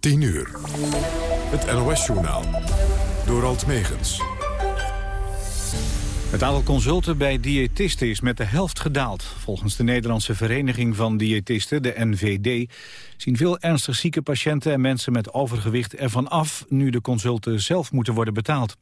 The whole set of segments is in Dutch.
10 uur. Het NOS-journaal. Door Alt Megens. Het aantal consulten bij diëtisten is met de helft gedaald. Volgens de Nederlandse Vereniging van Diëtisten, de NVD... zien veel ernstig zieke patiënten en mensen met overgewicht ervan af... nu de consulten zelf moeten worden betaald.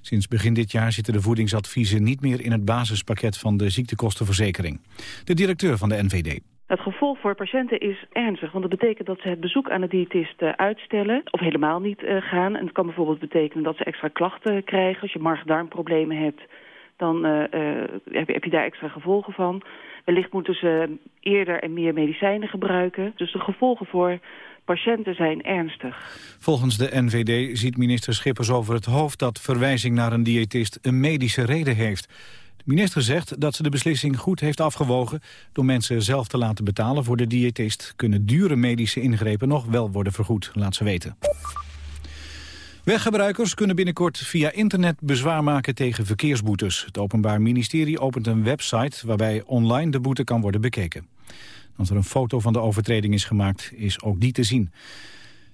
Sinds begin dit jaar zitten de voedingsadviezen niet meer in het basispakket van de ziektekostenverzekering. De directeur van de NVD. Het gevolg voor patiënten is ernstig, want dat betekent dat ze het bezoek aan de diëtist uh, uitstellen of helemaal niet uh, gaan. En het kan bijvoorbeeld betekenen dat ze extra klachten krijgen. Als je maag-darmproblemen hebt, dan uh, heb, je, heb je daar extra gevolgen van. Wellicht moeten ze eerder en meer medicijnen gebruiken. Dus de gevolgen voor patiënten zijn ernstig. Volgens de NVD ziet minister Schippers over het hoofd dat verwijzing naar een diëtist een medische reden heeft. De minister zegt dat ze de beslissing goed heeft afgewogen. Door mensen zelf te laten betalen voor de diëtist kunnen dure medische ingrepen nog wel worden vergoed, laat ze weten. Weggebruikers kunnen binnenkort via internet bezwaar maken tegen verkeersboetes. Het Openbaar Ministerie opent een website waarbij online de boete kan worden bekeken. Als er een foto van de overtreding is gemaakt, is ook die te zien.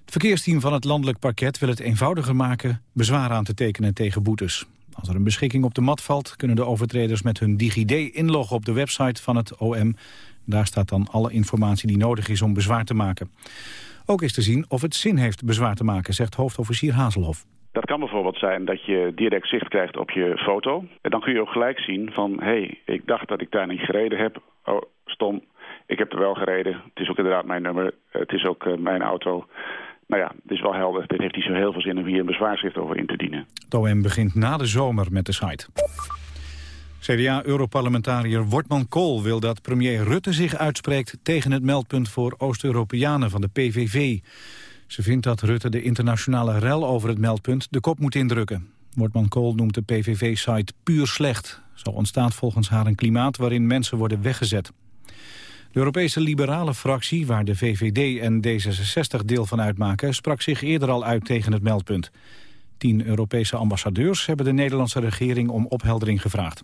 Het verkeersteam van het landelijk parket wil het eenvoudiger maken bezwaar aan te tekenen tegen boetes. Als er een beschikking op de mat valt, kunnen de overtreders met hun DigiD inloggen op de website van het OM. Daar staat dan alle informatie die nodig is om bezwaar te maken. Ook is te zien of het zin heeft bezwaar te maken, zegt hoofdofficier Hazelhof. Dat kan bijvoorbeeld zijn dat je direct zicht krijgt op je foto. En dan kun je ook gelijk zien van, hé, hey, ik dacht dat ik daar niet gereden heb. Oh, stom, ik heb er wel gereden. Het is ook inderdaad mijn nummer. Het is ook uh, mijn auto. Nou ja, het is wel helder. Dit heeft niet zo heel veel zin om hier een bezwaarschrift over in te dienen. Het OM begint na de zomer met de site. CDA-europarlementariër Wortman Kool wil dat premier Rutte zich uitspreekt tegen het meldpunt voor Oost-Europeanen van de PVV. Ze vindt dat Rutte de internationale rel over het meldpunt de kop moet indrukken. Wortman Kool noemt de PVV-site puur slecht. Zo ontstaat volgens haar een klimaat waarin mensen worden weggezet. De Europese liberale fractie, waar de VVD en D66 deel van uitmaken... sprak zich eerder al uit tegen het meldpunt. Tien Europese ambassadeurs hebben de Nederlandse regering om opheldering gevraagd.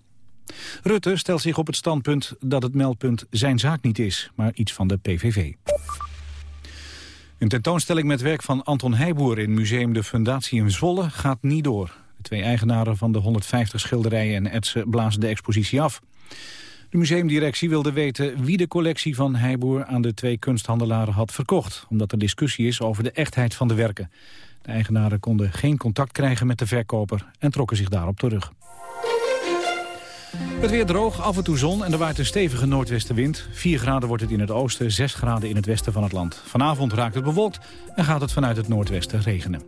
Rutte stelt zich op het standpunt dat het meldpunt zijn zaak niet is, maar iets van de PVV. Een tentoonstelling met werk van Anton Heijboer in Museum de Fundatie in Zwolle gaat niet door. De twee eigenaren van de 150 schilderijen en etsen blazen de expositie af. De museumdirectie wilde weten wie de collectie van Heijboer aan de twee kunsthandelaren had verkocht, omdat er discussie is over de echtheid van de werken. De eigenaren konden geen contact krijgen met de verkoper en trokken zich daarop terug. Het weer droog, af en toe zon en er waait een stevige noordwestenwind. 4 graden wordt het in het oosten, 6 graden in het westen van het land. Vanavond raakt het bewolkt en gaat het vanuit het noordwesten regenen.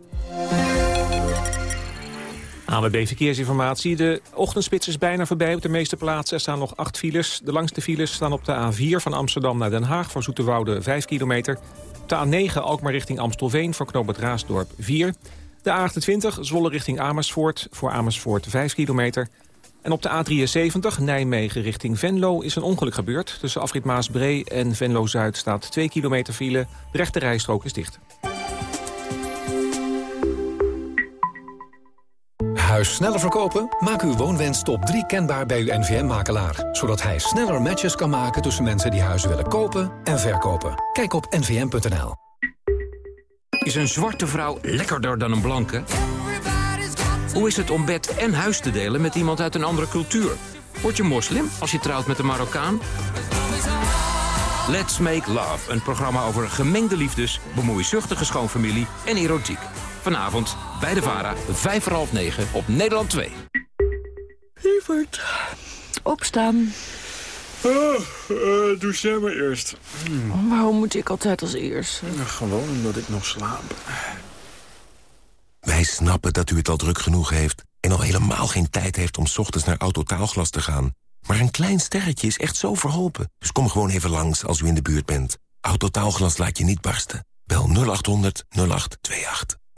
ANWB Verkeersinformatie. De ochtendspits is bijna voorbij op de meeste plaatsen. Er staan nog acht files. De langste files staan op de A4 van Amsterdam naar Den Haag... voor Zoeterwoude 5 kilometer. De A9 Alkmaar richting Amstelveen voor Knoop Raasdorp 4. De A28 Zwolle richting Amersfoort voor Amersfoort 5 kilometer. En op de A73 Nijmegen richting Venlo is een ongeluk gebeurd. Tussen afrit Maasbree en Venlo-Zuid staat 2 kilometer file. De rechte rijstrook is dicht. Huis sneller verkopen? Maak uw woonwens top 3 kenbaar bij uw NVM-makelaar. Zodat hij sneller matches kan maken tussen mensen die huizen willen kopen en verkopen. Kijk op nvm.nl. Is een zwarte vrouw lekkerder dan een blanke? Hoe is het om bed en huis te delen met iemand uit een andere cultuur? Word je moslim als je trouwt met een Marokkaan? Let's Make Love, een programma over gemengde liefdes... bemoeizuchtige schoonfamilie en erotiek. Vanavond bij de VARA, vijf voor half negen op Nederland 2. Lieverd, opstaan. Oh, uh, doe jij maar eerst. Hmm. waarom moet ik altijd als eerst? gewoon omdat ik nog slaap. Wij snappen dat u het al druk genoeg heeft... en al helemaal geen tijd heeft om ochtends naar Autotaalglas te gaan. Maar een klein sterretje is echt zo verholpen. Dus kom gewoon even langs als u in de buurt bent. Autotaalglas laat je niet barsten. Bel 0800 0828.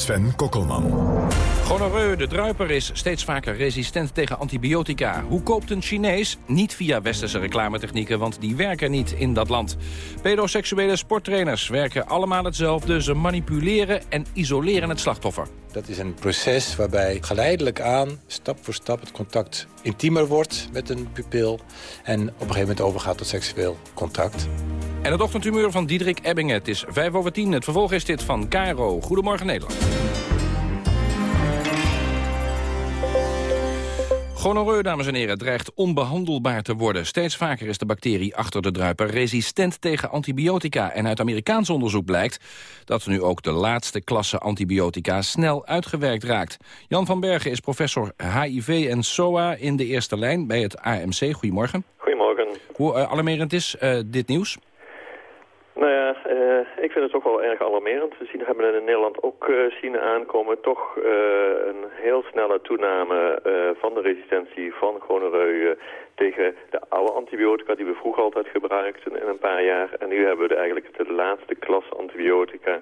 Sven Kokkelman. Gonoreu, de druiper, is steeds vaker resistent tegen antibiotica. Hoe koopt een Chinees? Niet via westerse reclametechnieken, want die werken niet in dat land. Pedoseksuele sporttrainers werken allemaal hetzelfde. Ze manipuleren en isoleren het slachtoffer. Dat is een proces waarbij geleidelijk aan, stap voor stap... het contact intiemer wordt met een pupil... en op een gegeven moment overgaat tot seksueel contact. En het ochtendhumeur van Diederik Ebbingen. Het is 5 over 10. Het vervolg is dit van Caro. Goedemorgen Nederland. Gonoreu, dames en heren, dreigt onbehandelbaar te worden. Steeds vaker is de bacterie achter de druiper resistent tegen antibiotica. En uit Amerikaans onderzoek blijkt dat nu ook de laatste klasse antibiotica snel uitgewerkt raakt. Jan van Bergen is professor HIV en SOA in de eerste lijn bij het AMC. Goedemorgen. Goedemorgen. Hoe uh, alarmerend is uh, dit nieuws? Nou ja, uh, ik vind het toch wel erg alarmerend. We zien, hebben in Nederland ook uh, zien aankomen toch uh, een heel snelle toename van de resistentie van gonoreu tegen de oude antibiotica die we vroeger altijd gebruikten in een paar jaar. En nu hebben we eigenlijk de laatste klas antibiotica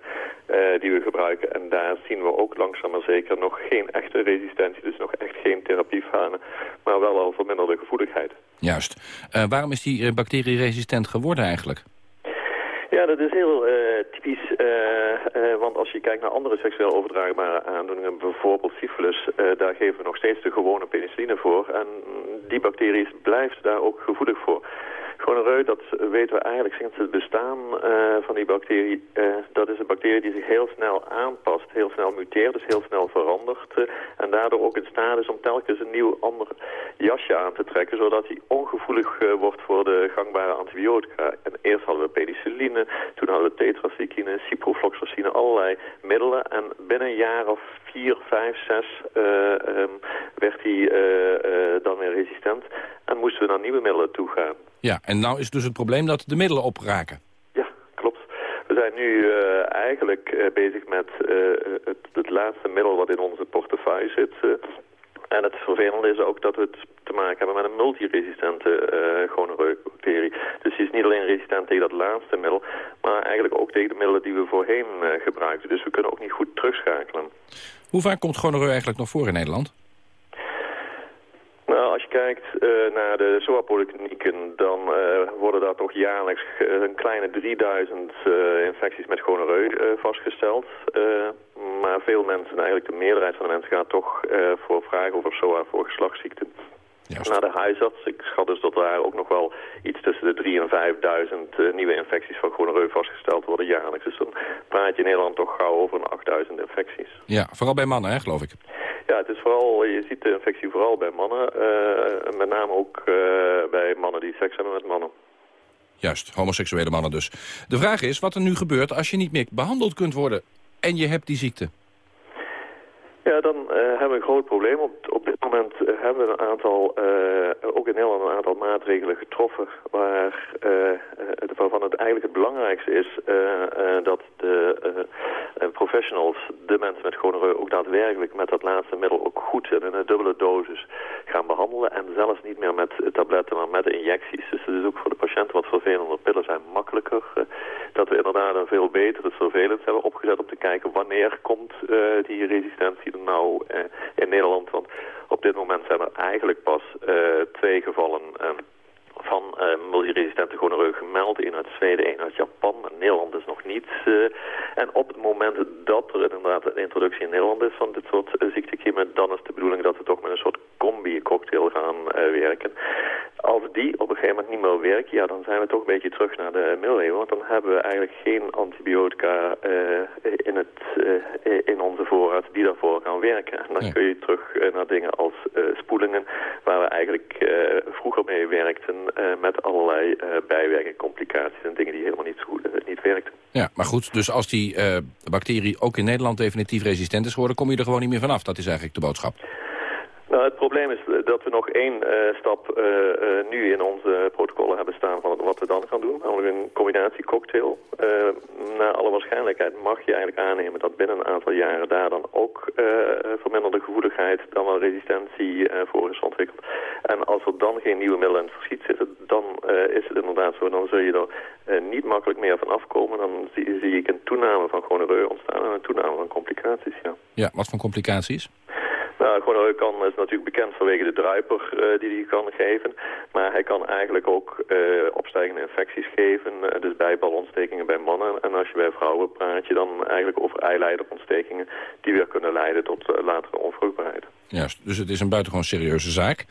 die we gebruiken. En daar zien we ook langzaam maar zeker nog geen echte resistentie, dus nog echt geen therapiefanen, maar wel al verminderde gevoeligheid. Juist. waarom is die bacterie resistent geworden eigenlijk? Ja, dat is heel uh, typisch, uh, uh, want als je kijkt naar andere seksueel overdraagbare aandoeningen, bijvoorbeeld syphilis, daar geven we nog steeds de gewone penicilline voor. En die bacterie blijft daar ook gevoelig voor. Gonoreu, dat weten we eigenlijk sinds het bestaan uh, van die bacterie. Uh, dat is een bacterie die zich heel snel aanpast, heel snel muteert, dus heel snel verandert. Uh, en daardoor ook in staat is om telkens een nieuw ander jasje aan te trekken, zodat hij ongevoelig wordt voor de gangbare antibiotica. En eerst hadden we penicilline, toen hadden we tetracycline, ciprofloxacine, allerlei middelen. En binnen een jaar of vier, vijf, zes um, werd hij dan weer resistent en moesten we naar nieuwe middelen toe gaan. Ja, en nou is dus het probleem dat de middelen opraken. Ja, klopt. We zijn nu uh, eigenlijk uh, bezig met uh, het, het, laatste middel wat in onze portefeuille zit. en het vervelende is ook dat we het te maken hebben met een multiresistente uh, gonoreu-bacterie. Dus die is niet alleen resistent tegen dat laatste middel, maar eigenlijk ook tegen de middelen die we voorheen gebruikten. Dus we kunnen ook niet goed terugschakelen. Hoe vaak komt gonoreu eigenlijk nog voor in Nederland? Nou, als je kijkt uh, naar de SOA-polyklinieken, dan uh, worden daar toch jaarlijks een kleine 3000 uh, infecties met gonoreu vastgesteld. maar veel mensen, eigenlijk de meerderheid van de mensen, gaat toch voor vragen over SOA voor geslachtsziekten. Juist. Naar de huisarts. Ik schat dus dat daar ook nog wel iets tussen de 3.000 en 5.000 uh, nieuwe infecties van gonoreu vastgesteld worden jaarlijks. Dus dan praat je in Nederland toch gauw over een 8.000 infecties. Ja, vooral bij mannen, hè, geloof ik. Ja, het is vooral, je ziet de infectie vooral bij mannen. Uh, met name ook uh, bij mannen die seks hebben met mannen. Juist, homoseksuele mannen dus. De vraag is wat er nu gebeurt als je niet meer behandeld kunt worden en je hebt die ziekte. Ja, dan uh, hebben we een groot probleem. Op, dit moment uh, hebben we een aantal, uh, ook in Nederland een aantal maatregelen getroffen... Waar, waarvan het eigenlijk het belangrijkste is dat de professionals, de mensen met gonoreu... ook daadwerkelijk met dat laatste middel ook goed en in een dubbele dosis gaan behandelen. En zelfs niet meer met tabletten, maar met injecties. Dus het is ook voor de patiënt wat vervelender. Pillen zijn makkelijker. dat we inderdaad een veel betere surveillance hebben opgezet om te kijken wanneer komt die resistentie nou uh, in Nederland? Want op dit moment zijn er eigenlijk pas uh, twee gevallen uh, van uh, multiresistente gonoreu gemeld. Eén uit Zweden, één uit Japan. Nederland is nog niet. en op het moment dat er inderdaad een introductie in Nederland is van dit soort ziektekiemen... dan is de bedoeling dat we toch met een soort combi-cocktail gaan werken. Als die op een gegeven moment niet meer werken, ja, dan zijn we toch een beetje terug naar de middeleeuwen. Want dan hebben we eigenlijk geen antibiotica in, het, in onze voorraad die daarvoor gaan werken. En dan nee. kun je terug naar dingen als spoelingen, waar we eigenlijk vroeger mee werkten met allerlei bijwerkingen, complicaties en dingen die helemaal niet, zo goed, niet werkten. Ja, maar goed, dus als die bacterie ook in Nederland definitief resistent is geworden, kom je er gewoon niet meer vanaf. Dat is eigenlijk de boodschap. Nou, het probleem is dat we nog één uh, stap uh, uh, nu in onze protocollen hebben staan van wat we dan gaan doen. Namelijk een combinatiecocktail. naar alle waarschijnlijkheid mag je eigenlijk aannemen dat binnen een aantal jaren daar dan ook verminderde gevoeligheid, dan wel resistentie voor is ontwikkeld. En als er dan geen nieuwe middelen in het verschiet zitten, dan is het inderdaad zo. Dan zul je er niet makkelijk meer van afkomen. Dan zie, zie ik een toename van gonoreu ontstaan en een toename van complicaties, ja. Ja, wat voor complicaties? Nou, gonoreu kan, is natuurlijk bekend vanwege de druiper uh, die hij kan geven. Maar hij kan eigenlijk ook uh, opstijgende infecties geven. Dus bijbalontstekingen bij mannen. En als je bij vrouwen praat je dan eigenlijk over eileiderontstekingen... die weer kunnen leiden tot latere onvruchtbaarheid. Juist, dus het is een buitengewoon serieuze zaak.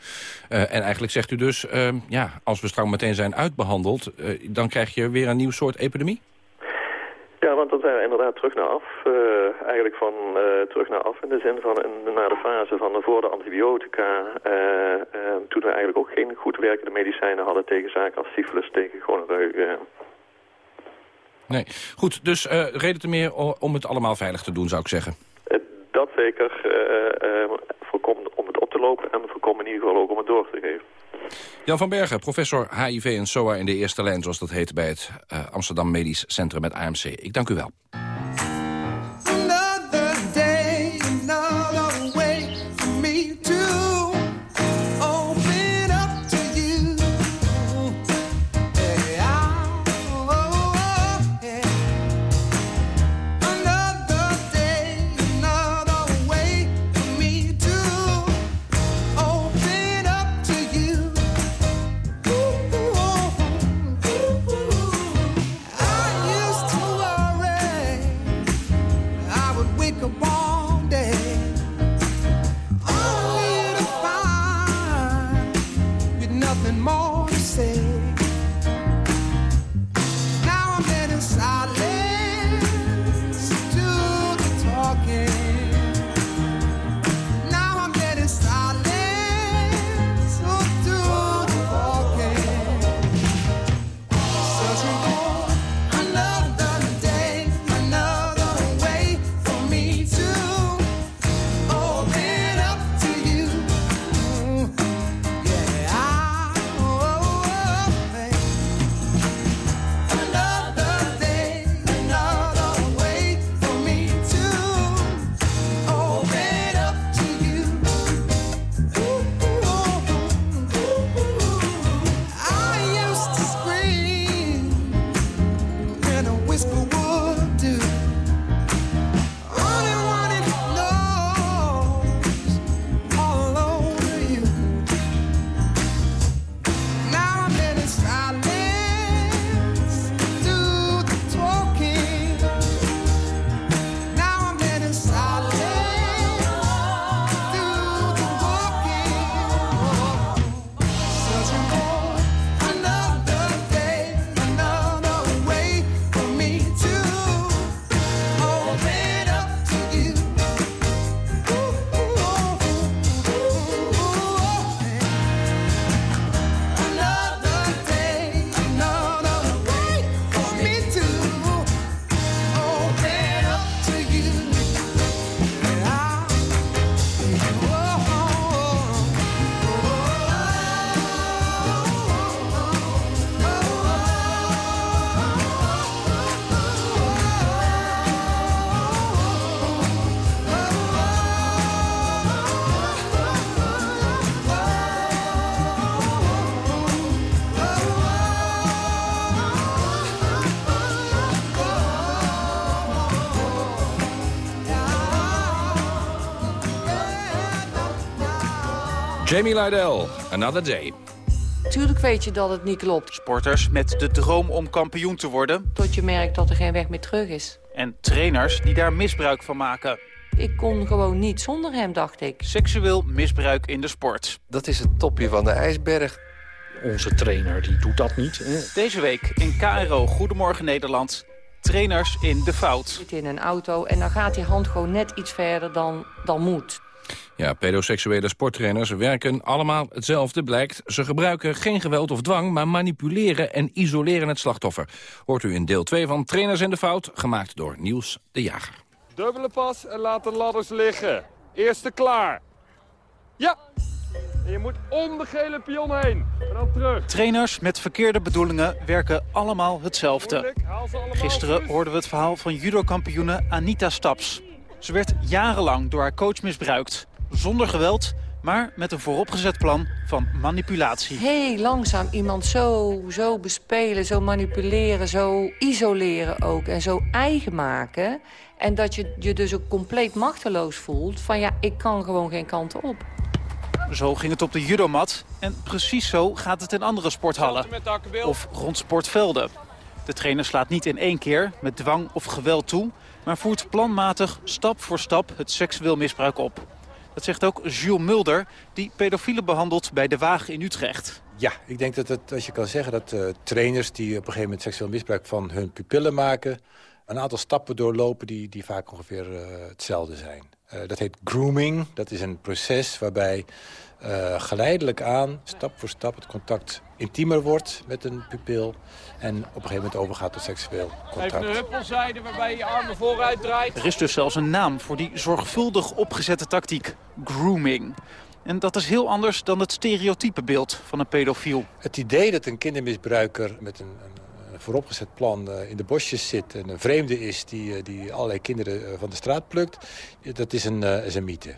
en eigenlijk zegt u dus, ja, als we straks meteen zijn uitbehandeld... dan krijg je weer een nieuw soort epidemie? Ja, want dan zijn we inderdaad terug naar af. Uh, eigenlijk van uh, terug naar af in de zin van in, naar de fase van voor de antibiotica. Uh, toen we eigenlijk ook geen goed werkende medicijnen hadden tegen zaken als syfilis, tegen gonoreu. Nee, goed. Dus reden te meer om het allemaal veilig te doen, zou ik zeggen. dat zeker. voorkom om het op te lopen en voorkom in ieder geval ook om het door te geven. Jan van Bergen, professor HIV en SOA in de eerste lijn... zoals dat heet bij het uh, Amsterdam Medisch Centrum met AMC. Ik dank u wel. Jamie Lydell, Another Day. Tuurlijk weet je dat het niet klopt. Sporters met de droom om kampioen te worden. Tot je merkt dat er geen weg meer terug is. En trainers die daar misbruik van maken. Ik kon gewoon niet zonder hem, dacht ik. Seksueel misbruik in de sport. Dat is het topje van de ijsberg. Onze trainer die doet dat niet. Hè? Deze week in KRO Goedemorgen Nederland. Trainers in de fout. Zit in een auto en dan gaat die hand gewoon net iets verder dan, dan moet. Ja, pedoseksuele sporttrainers werken allemaal hetzelfde, blijkt. Ze gebruiken geen geweld of dwang, maar manipuleren en isoleren het slachtoffer. Hoort u in deel 2 van Trainers in de Fout, gemaakt door Niels de Jager. Dubbele pas en laat de ladders liggen. Eerste klaar. Ja! En je moet om de gele pion heen. En dan terug. Trainers met verkeerde bedoelingen werken allemaal hetzelfde. Gisteren hoorden we het verhaal van judokampioene Anita Staps. Ze werd jarenlang door haar coach misbruikt. Zonder geweld, maar met een vooropgezet plan van manipulatie. Heel langzaam iemand zo, zo bespelen, zo manipuleren, zo isoleren ook. En zo eigen maken. En dat je je dus ook compleet machteloos voelt. Van ja, ik kan gewoon geen kanten op. Zo ging het op de judomat. En precies zo gaat het in andere sporthallen. Of rond sportvelden. De trainer slaat niet in één keer met dwang of geweld toe... maar voert planmatig stap voor stap het seksueel misbruik op. Dat zegt ook Jules Mulder, die pedofielen behandelt bij De Waag in Utrecht. Ja, ik denk dat, het, als je kan zeggen dat uh, trainers die op een gegeven moment seksueel misbruik van hun pupillen maken... een aantal stappen doorlopen die, die vaak ongeveer uh, hetzelfde zijn. Uh, dat heet grooming. Dat is een proces waarbij uh, geleidelijk aan, stap voor stap, het contact intiemer wordt met een pupil. En op een gegeven moment overgaat tot seksueel contact. Even een huppelzijde waarbij je je armen vooruit draait. Er is dus zelfs een naam voor die zorgvuldig opgezette tactiek. Grooming. En dat is heel anders dan het stereotype beeld van een pedofiel. Het idee dat een kindermisbruiker met een, een, een vooropgezet plan uh, in de bosjes zit... en een vreemde is die, uh, die allerlei kinderen van de straat plukt... dat is een, is een mythe.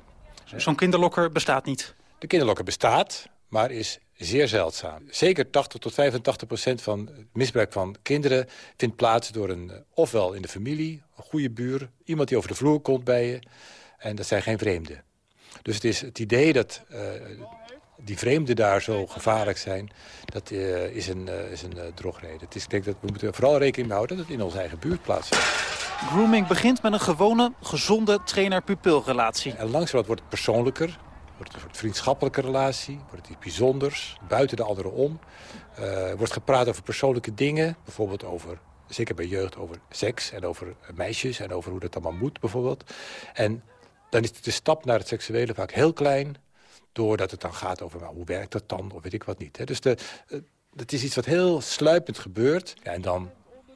Zo'n kinderlokker bestaat niet? De kinderlokker bestaat, maar is zeer zeldzaam. Zeker 80 tot 85 procent van het misbruik van kinderen vindt plaats door een, ofwel in de familie, een goede buur, iemand die over de vloer komt bij je. En dat zijn geen vreemden. Dus het is het idee dat uh, die vreemden daar zo gevaarlijk zijn, dat uh, is een, uh, is een drogreden. Het is, ik denk dat we moeten vooral rekening mee houden dat het in onze eigen buurt plaatsvindt. Grooming begint met een gewone, gezonde trainer-pupilrelatie. En langzamerhand wordt het persoonlijker, wordt een vriendschappelijke relatie, wordt het iets bijzonders, buiten de anderen om. Uh, wordt gepraat over persoonlijke dingen, bijvoorbeeld over, zeker bij jeugd, over seks en over meisjes en over hoe dat allemaal moet bijvoorbeeld. En dan is de stap naar het seksuele vaak heel klein, doordat het dan gaat over nou, hoe werkt dat dan, of weet ik wat niet. Hè. Dus de, uh, het is iets wat heel sluipend gebeurt ja, en dan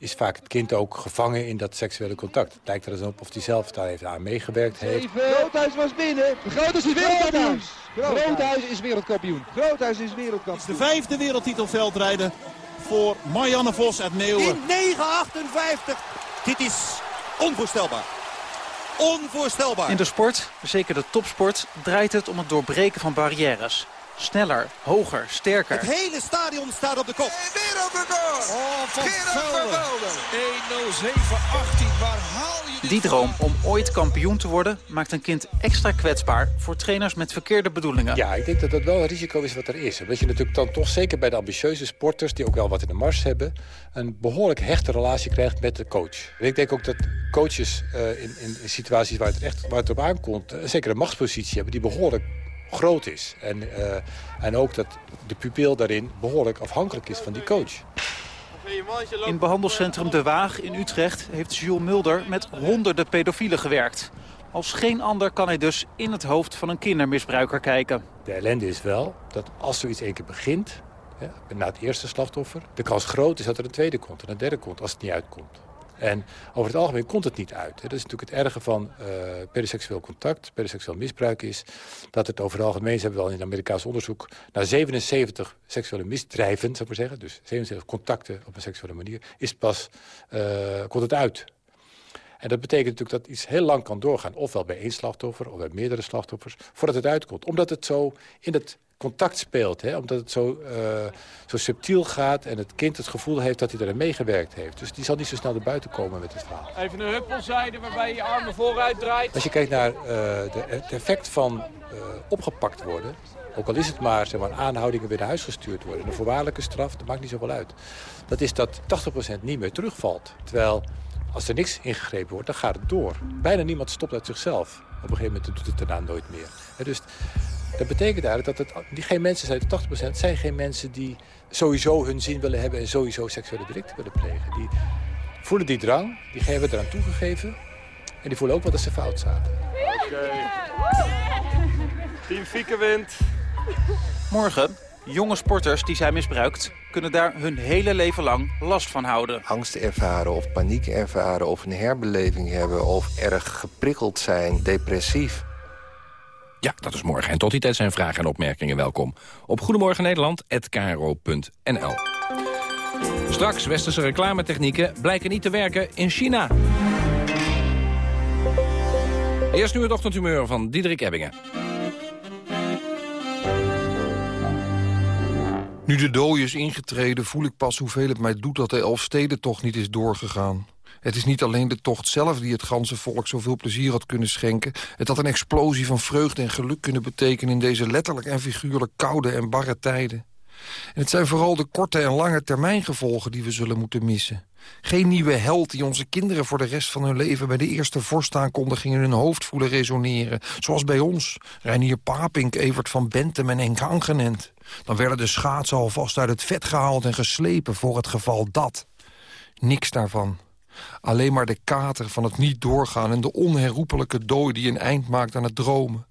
is vaak het kind ook gevangen in dat seksuele contact. Het lijkt er eens op of hij zelf daar heeft aan meegewerkt heeft. Groothuis was binnen. Groothuis is wereldkampioen. Groothuis is wereldkampioen. Groothuis is wereldkampioen. Het is de vijfde wereldtitel veldrijden voor Marianne Vos uit Meeuwen. In 9,58. Dit is onvoorstelbaar. Onvoorstelbaar. In de sport, zeker de topsport, draait het om het doorbreken van barrières. Sneller, hoger, sterker. Het hele stadion staat op de kop. Wereldrecord! Oh, van Velden. 1.07.18, waar haal je Die droom om ooit kampioen te worden... maakt een kind extra kwetsbaar voor trainers met verkeerde bedoelingen. Ja, ik denk dat dat wel een risico is wat er is. Dat je natuurlijk dan toch zeker bij de ambitieuze sporters... die ook wel wat in de mars hebben... een behoorlijk hechte relatie krijgt met de coach. En ik denk ook dat coaches uh, in, in, in, situaties waar het, echt, waar het op aankomt... Uh, zeker een machtspositie hebben die behoorlijk groot is. En, uh, en ook dat de pupil daarin behoorlijk afhankelijk is van die coach. In behandelcentrum De Waag in Utrecht heeft Jules Mulder met honderden pedofielen gewerkt. Als geen ander kan hij dus in het hoofd van een kindermisbruiker kijken. De ellende is wel dat als zoiets één keer begint, ja, na het eerste slachtoffer... de kans groot is dat er een tweede komt en een derde komt als het niet uitkomt. En over het algemeen komt het niet uit. Dat is natuurlijk het erge van uh, pedoseksueel contact, pedoseksueel misbruik is... dat het over het algemeen, ze hebben wel in het Amerikaans onderzoek... na 77 seksuele misdrijven, zou ik maar zeggen... dus 77 contacten op een seksuele manier, is pas, uh, komt het uit. En dat betekent natuurlijk dat iets heel lang kan doorgaan. Ofwel bij één slachtoffer, of bij meerdere slachtoffers, voordat het uitkomt. Omdat het zo in het contact speelt. Hè? Omdat het zo, uh, zo subtiel gaat en het kind het gevoel heeft dat hij erin meegewerkt heeft. Dus die zal niet zo snel naar buiten komen met het verhaal. Even een huppelzijde waarbij je je armen vooruit draait. Als je kijkt naar uh, de, het effect van uh, opgepakt worden... ook al is het maar, zeg maar aanhoudingen weer naar huis gestuurd worden... een voorwaardelijke straf, dat maakt niet zoveel uit. Dat is dat 80% niet meer terugvalt. Terwijl als er niks ingegrepen wordt, dan gaat het door. Bijna niemand stopt uit zichzelf. Op een gegeven moment doet het daarna nooit meer. He, dus dat betekent eigenlijk dat het die geen mensen zijn, 80% zijn geen mensen die sowieso hun zin willen hebben en sowieso seksuele delicten willen plegen. Die voelen die drang, die hebben eraan toegegeven en die voelen ook wel dat ze fout zaten. Oké. Okay. Team Fieke wint. Morgen, jonge sporters die zijn misbruikt, kunnen daar hun hele leven lang last van houden. Angst ervaren of paniek ervaren of een herbeleving hebben of erg geprikkeld zijn, depressief. Ja, dat is morgen. En tot die tijd zijn vragen en opmerkingen welkom. Op goedemorgennederland.nl Straks westerse reclametechnieken blijken niet te werken in China. Eerst nu het ochtendhumeur van Diederik Ebbingen. Nu de dooi is ingetreden voel ik pas hoeveel het mij doet dat de Elfstedentocht niet is doorgegaan. Het is niet alleen de tocht zelf die het ganse volk zoveel plezier had kunnen schenken. Het had een explosie van vreugde en geluk kunnen betekenen... in deze letterlijk en figuurlijk koude en barre tijden. En het zijn vooral de korte en lange termijngevolgen die we zullen moeten missen. Geen nieuwe held die onze kinderen voor de rest van hun leven... bij de eerste vorstaankondiging in hun hoofd voelen resoneren. Zoals bij ons, Reinier Papink, Evert van Bentem en Henk Angenent. Dan werden de schaatsen alvast uit het vet gehaald en geslepen voor het geval dat. Niks daarvan. Alleen maar de kater van het niet doorgaan en de onherroepelijke dooi die een eind maakt aan het dromen.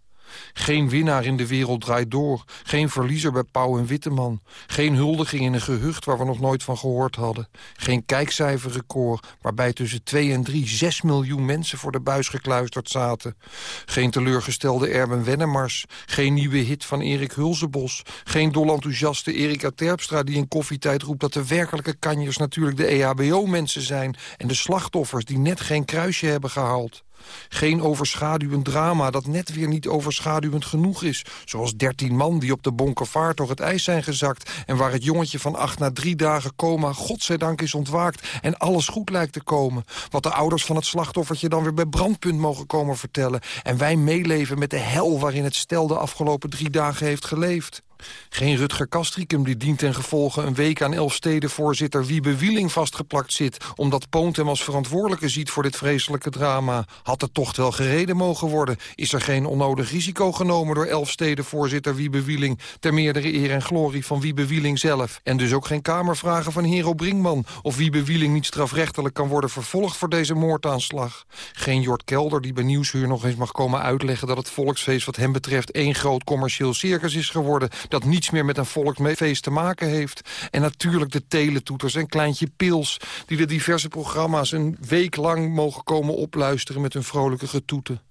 Geen winnaar in de wereld draait door. Geen verliezer bij Pauw en Witteman. Geen huldiging in een gehucht waar we nog nooit van gehoord hadden. Geen kijkcijferrecord waarbij tussen 2 en 3 6 miljoen mensen voor de buis gekluisterd zaten. Geen teleurgestelde Erben Wennemars. Geen nieuwe hit van Erik Hulzebos. Geen dolenthousiaste Erika Terpstra die in koffietijd roept dat de werkelijke kanjers natuurlijk de EHBO-mensen zijn... en de slachtoffers die net geen kruisje hebben gehaald. Geen overschaduwend drama dat net weer niet overschaduwend genoeg is. Zoals dertien man die op de Bonkevaart door het ijs zijn gezakt... en waar het jongetje van acht na drie dagen coma godzijdank is ontwaakt... en alles goed lijkt te komen. Wat de ouders van het slachtoffertje dan weer bij brandpunt mogen komen vertellen. En wij meeleven met de hel waarin het stel de afgelopen drie dagen heeft geleefd. Geen Rutger Kastricum die dient ten gevolge een week aan Elfstedenvoorzitter Wiebe Wieling vastgeplakt zit... omdat Poont hem als verantwoordelijke ziet voor dit vreselijke drama. Had de tocht wel gereden mogen worden? Is er geen onnodig risico genomen door Elfstedenvoorzitter Wiebe Wieling... ter meerdere eer en glorie van Wiebe Wieling zelf? En dus ook geen kamervragen van Hero Brinkman... of Wiebe Wieling niet strafrechtelijk kan worden vervolgd voor deze moordaanslag? Geen Jort Kelder die bij Nieuwsuur nog eens mag komen uitleggen... dat het volksfeest wat hem betreft één groot commercieel circus is geworden dat niets meer met een volksfeest te maken heeft. En natuurlijk de teletoeters en Kleintje Pils... die de diverse programma's een week lang mogen komen opluisteren... met hun vrolijke getoeten.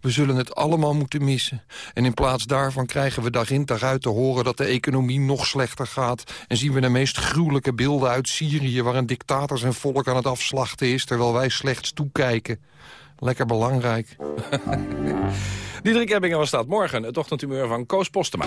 We zullen het allemaal moeten missen. En in plaats daarvan krijgen we dag in dag uit te horen... dat de economie nog slechter gaat. En zien we de meest gruwelijke beelden uit Syrië... waar een dictator zijn volk aan het afslachten is... terwijl wij slechts toekijken. Lekker belangrijk. Diederik Ebbingen was dat. Morgen het ochtendhumeur van Koos Postema.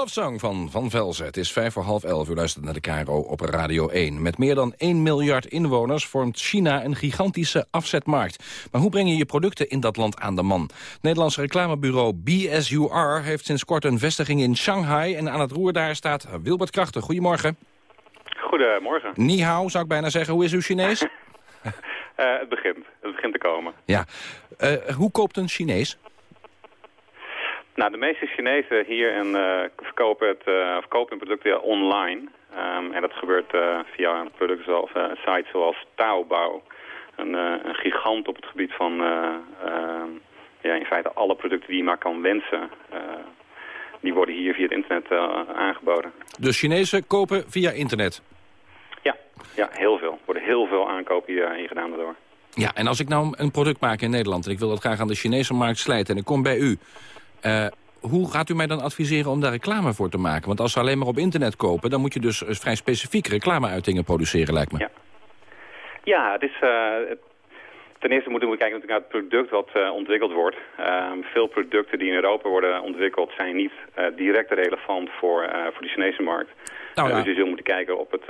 Love Song van Van Velzen. Het is vijf voor half elf. U luistert naar de KRO op Radio 1. Met meer dan 1 miljard inwoners vormt China een gigantische afzetmarkt. Maar hoe breng je je producten in dat land aan de man? Het Nederlandse reclamebureau BSUR heeft sinds kort een vestiging in Shanghai. En aan het roer daar staat Wilbert Krachten. Goedemorgen. Goedemorgen. Ni hao, zou ik bijna zeggen. Hoe is uw Chinees? Eh, het begint. Het begint te komen. ja. Eh, hoe koopt een Chinees? Nou, de meeste Chinezen hier en, eh, verkopen, het, eh, verkopen hun producten online. Ehm, en dat gebeurt eh, via producten zoals, eh, sites zoals Taobao. Een, eh, een gigant op het gebied van eh, ehm, ja, in feite alle producten die je maar kan wensen. eh, die worden hier via het internet eh, aangeboden. De Chinezen kopen via internet. Ja, ja, heel veel. Er worden heel veel aankopen hier, hier gedaan daardoor. Ja, en als ik nou een product maak in Nederland... en ik wil dat graag aan de Chinese markt slijten en ik kom bij u... eh, hoe gaat u mij dan adviseren om daar reclame voor te maken? Want als ze alleen maar op internet kopen... dan moet je dus eh, vrij specifiek reclameuitingen produceren, lijkt me. Ja. Ja, het is... eh, ten eerste moeten we kijken natuurlijk naar het product wat ontwikkeld wordt. Ehm, veel producten die in Europa worden ontwikkeld zijn niet direct relevant voor, voor de Chinese markt. Nou ja. Dus je zult moeten kijken op het,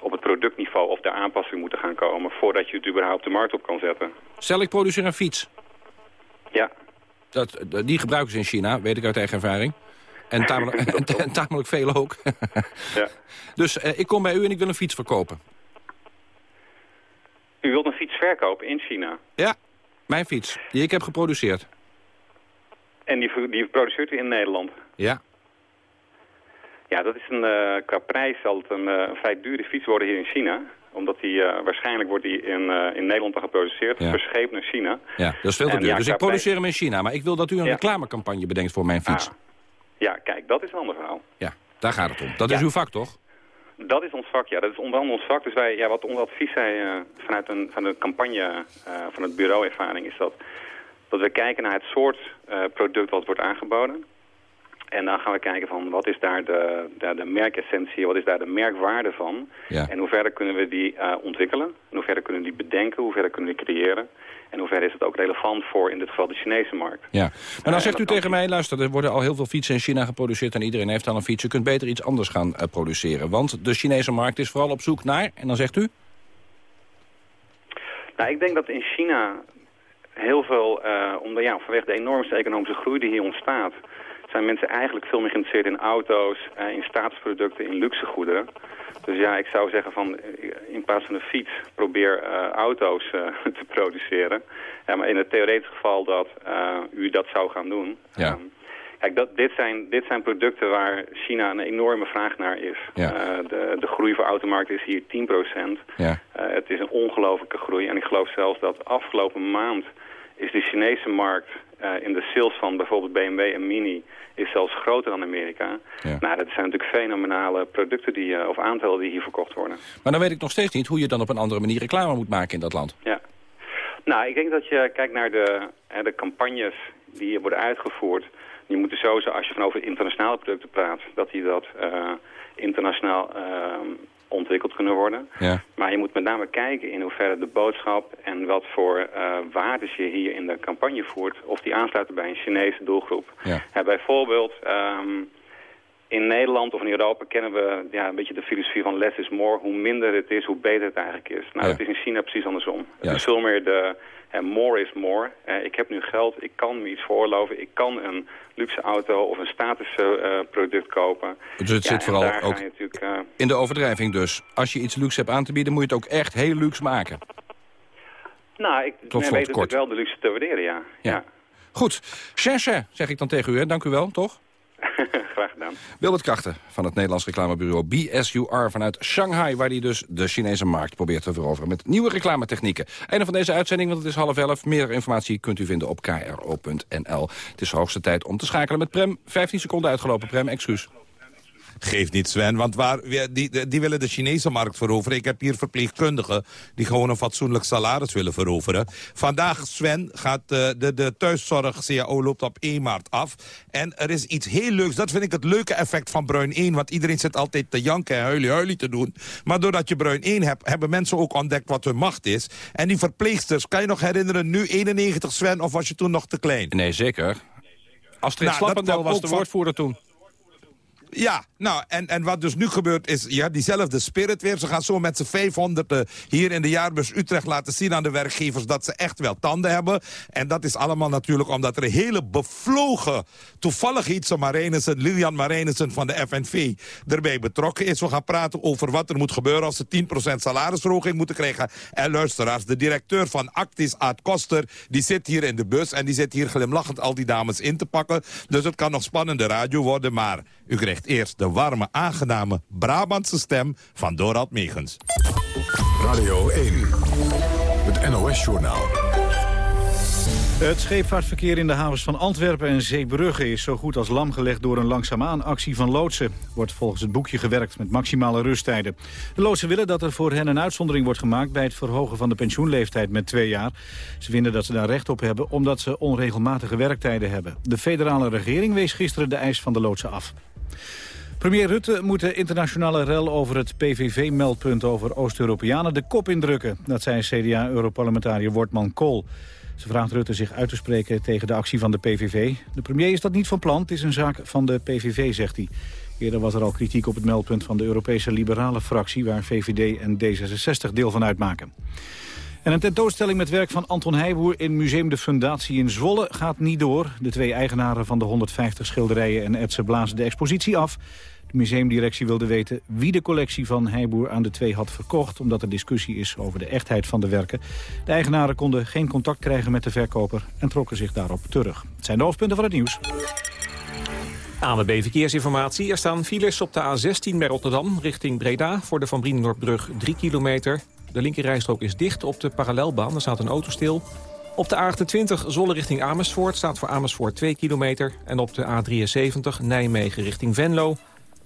op het productniveau of daar aanpassingen moeten gaan komen voordat je het überhaupt de markt op kan zetten. Stel, ik produceer een fiets. Ja. Dat, die gebruiken ze in China, weet ik uit eigen ervaring. En tamelijk, en tamelijk veel ook. Ja. Dus eh, ik kom bij u en ik wil een fiets verkopen. U wilt een fiets verkopen in China Ja, mijn fiets, die ik heb geproduceerd. en die, die produceert u in Nederland. Ja. Ja, dat is een, eh, qua prijs zal het een, eh, een vrij dure fiets worden hier in China. Omdat die, eh, waarschijnlijk wordt die in, eh, in Nederland dan geproduceerd, Ja. verscheept naar China. Ja, dat is veel te duur. ja, dus ik produceer hem in China. Maar ik wil dat u een Ja. reclamecampagne bedenkt voor mijn fiets. Ja, kijk, dat is een ander verhaal. Ja, daar gaat het om. Dat is uw vak, toch? Dat is ons vak, ja. Dat is onder andere ons vak. Dus wij, ja, wat ons advies zei eh, vanuit een, van de campagne van het bureau ervaring is dat, dat we kijken naar het soort product wat wordt aangeboden. En dan gaan we kijken van wat is daar de, de, de merkessentie, wat is daar de merkwaarde van. Ja. En hoe verder kunnen we die eh, ontwikkelen. En hoe verder kunnen we die bedenken, hoe verder kunnen we die creëren. En hoe verder is het ook relevant voor in dit geval de Chinese markt. Ja. Maar dan zegt u tegen mij, luister, er worden al heel veel fietsen in China geproduceerd... en iedereen heeft al een fiets. U kunt beter iets anders gaan eh, produceren. Want de Chinese markt is vooral op zoek naar... en dan zegt u? Nou, ik denk dat in China heel veel, eh omdat, ja, vanwege de enormste economische groei die hier ontstaat, zijn mensen eigenlijk veel meer geïnteresseerd in auto's, eh, in staatsproducten, in luxegoederen. Dus ja, ik zou zeggen van eh, in plaats van een fiets probeer eh, auto's te produceren. Ja, maar in het theoretische geval dat u dat zou gaan doen. Ja. Kijk, dat, dit, zijn, dit zijn producten waar China een enorme vraag naar is. Ja. De, de groei voor automarkt is hier 10%. Ja. Het is een ongelofelijke groei. En ik geloof zelfs dat afgelopen maand is de Chinese markt in de sales van bijvoorbeeld BMW en Mini is zelfs groter dan Amerika. Ja. Nou, dat zijn natuurlijk fenomenale producten die, eh, of aantallen die hier verkocht worden. Maar dan weet ik nog steeds niet hoe je dan op een andere manier reclame moet maken in dat land. Ja. Nou, ik denk dat je kijkt naar de, hè, de campagnes die hier worden uitgevoerd. Die moeten sowieso, als je van over internationale producten praat, dat die dat eh, internationaal ehm, ontwikkeld kunnen worden. Ja. Maar je moet met name kijken in hoeverre de boodschap en wat voor eh waardes je hier in de campagne voert, of die aansluiten bij een Chinese doelgroep. Ja. Ja, bijvoorbeeld, ehm, in Nederland of in Europa kennen we ja, een beetje de filosofie van less is more. Hoe minder het is, hoe beter het eigenlijk is. Nou, dat is in China precies andersom. Het is veel meer de eh, more is more. Eh, ik heb nu geld, ik kan me iets veroorloven. Ik kan een luxe auto of een statusproduct kopen. Dus het Ja, zit en vooral ook eh, in de overdrijving dus. Als je iets luxe hebt aan te bieden, moet je het ook echt heel luxe maken. nou, ik Tot weet natuurlijk wel de luxe te waarderen, ja. Ja. Goed. Cherche, zeg ik dan tegen u. Hè? Dank u wel, toch? Graag gedaan. Wilbert Krachten van het Nederlands reclamebureau BSUR vanuit Shanghai... waar hij dus de Chinese markt probeert te veroveren met nieuwe reclametechnieken. Einde van deze uitzending, want het is half elf. Meer informatie kunt u vinden op kro.nl. Het is hoogste tijd om te schakelen met Prem. 15 seconden uitgelopen, Prem. Excuus. Geeft niet, Sven, want waar, die, die willen de Chinese markt veroveren. Ik heb hier verpleegkundigen die gewoon een fatsoenlijk salaris willen veroveren. Vandaag, Sven, gaat eh, de, de thuiszorg-CAO loopt op 1 maart af. En er is iets heel leuks, dat vind ik het leuke effect van Bruin 1. Want iedereen zit altijd te janken en huilie huilie te doen. Maar doordat je Bruin 1 hebt, hebben mensen ook ontdekt wat hun macht is. En die verpleegsters, kan je nog herinneren, nu 91 Sven, of was je toen nog te klein? Nee, zeker. Astrid Nou, kwam was de woordvoerder toen. Ja, nou, en, en wat dus nu gebeurt is, ja, diezelfde spirit weer. Ze gaan zo met z'n 500 hier in de jaarbus Utrecht laten zien aan de werkgevers dat ze echt wel tanden hebben. En dat is allemaal natuurlijk omdat er een hele bevlogen, toevallig Ietse Marijnissen, Lilian Marijnissen van de FNV erbij betrokken is. We gaan praten over wat er moet gebeuren als ze 10% salarisverhoging moeten krijgen. En luisteraars, de directeur van Actis, Aad Koster, die zit hier in de bus en die zit hier glimlachend al die dames in te pakken. Dus het kan nog spannende radio worden, maar u krijgt eerst de warme, aangename Brabantse stem van Dorald Megens. Radio 1, het NOS-journaal. Het scheepvaartverkeer in de havens van Antwerpen en Zeebrugge is zo goed als lam gelegd door een langzaamaan actie van loodsen. Er wordt volgens het boekje gewerkt met maximale rusttijden. De loodsen willen dat er voor hen een uitzondering wordt gemaakt bij het verhogen van de pensioenleeftijd met twee jaar. Ze vinden dat ze daar recht op hebben omdat ze onregelmatige werktijden hebben. De federale regering wees gisteren de eis van de loodsen af. Premier Rutte moet de internationale rel over het PVV-meldpunt over Oost-Europeanen de kop indrukken. Dat zei CDA-europarlementariër Wortman Kool. Ze vraagt Rutte zich uit te spreken tegen de actie van de PVV. De premier is dat niet van plan, het is een zaak van de PVV, zegt hij. Eerder was er al kritiek op het meldpunt van de Europese liberale fractie... waar VVD en D66 deel van uitmaken. En een tentoonstelling met werk van Anton Heijboer in Museum de Fundatie in Zwolle gaat niet door. De twee eigenaren van de 150 schilderijen en etsen blazen de expositie af. De museumdirectie wilde weten wie de collectie van Heijboer aan de twee had verkocht... omdat er discussie is over de echtheid van de werken. De eigenaren konden geen contact krijgen met de verkoper en trokken zich daarop terug. Het zijn de hoofdpunten van het nieuws. ANWB Verkeersinformatie. Er staan files op de A16 bij Rotterdam richting Breda... voor de Van Brienenoordbrug 3 kilometer. De linkerrijstrook is dicht op de parallelbaan. Er staat een auto stil. Op de A28 Zolle richting Amersfoort staat voor Amersfoort 2 kilometer. En op de A73 Nijmegen richting Venlo.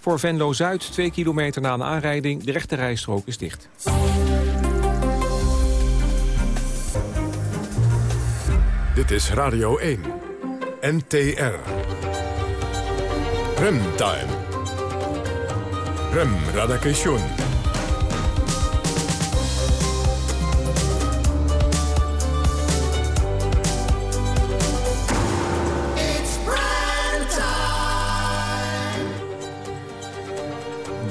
Voor Venlo-Zuid 2 kilometer na een aanrijding. De rechterrijstrook is dicht. Dit is Radio 1. NTR. Remtime. Rem Radakation.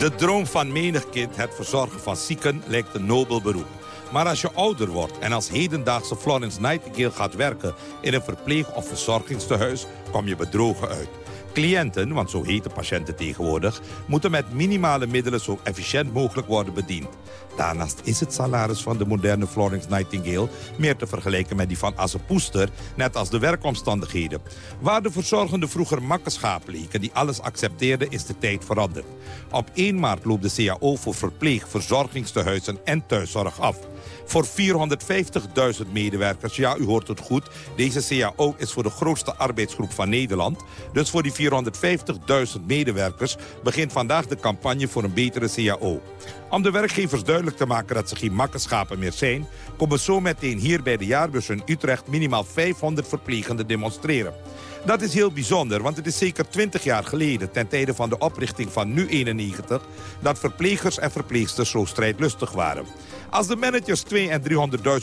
De droom van menig kind, het verzorgen van zieken, lijkt een nobel beroep. Maar als je ouder wordt en als hedendaagse Florence Nightingale gaat werken... in een verpleeg- of verzorgingstehuis, kom je bedrogen uit. Cliënten, want zo heten patiënten tegenwoordig... moeten met minimale middelen zo efficiënt mogelijk worden bediend. Daarnaast is het salaris van de moderne Florence Nightingale... meer te vergelijken met die van Asse Poester, net als de werkomstandigheden. Waar de verzorgende vroeger makkenschaap leken die alles accepteerde... is de tijd veranderd. Op 1 maart loopt de CAO voor verpleeg, verzorgingstehuizen en thuiszorg af. Voor 450.000 medewerkers, ja, u hoort het goed. Deze CAO is voor de grootste arbeidsgroep van Nederland. Dus voor die 450.000 medewerkers begint vandaag de campagne voor een betere CAO. Om de werkgevers duidelijk te maken dat ze geen makkenschapen meer zijn... komen zo meteen hier bij de jaarbus in Utrecht minimaal 500 verplegenden demonstreren. Dat is heel bijzonder, want het is zeker 20 jaar geleden... ten tijde van de oprichting van Nu 91... dat verplegers en verpleegsters zo strijdlustig waren. Als de managers 2 en 300.000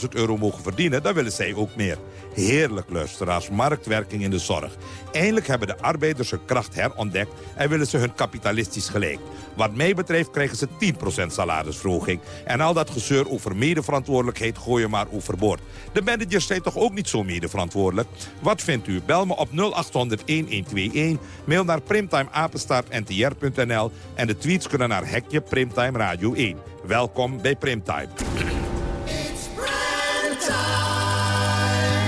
euro mogen verdienen, dan willen zij ook meer. Heerlijk, luisteraars, marktwerking in de zorg. Eindelijk hebben de arbeiders hun kracht herontdekt... en willen ze hun kapitalistisch gelijk. Wat mij betreft krijgen ze 10% salarisverhoging. En al dat gezeur over medeverantwoordelijkheid gooi je maar overboord. De managers zijn toch ook niet zo medeverantwoordelijk? Wat vindt u? Bel me op 0800-1121. Mail naar primtimeapenstaartntr.nl. En de tweets kunnen naar Hekje Primtime Radio 1. Welkom bij Primtime.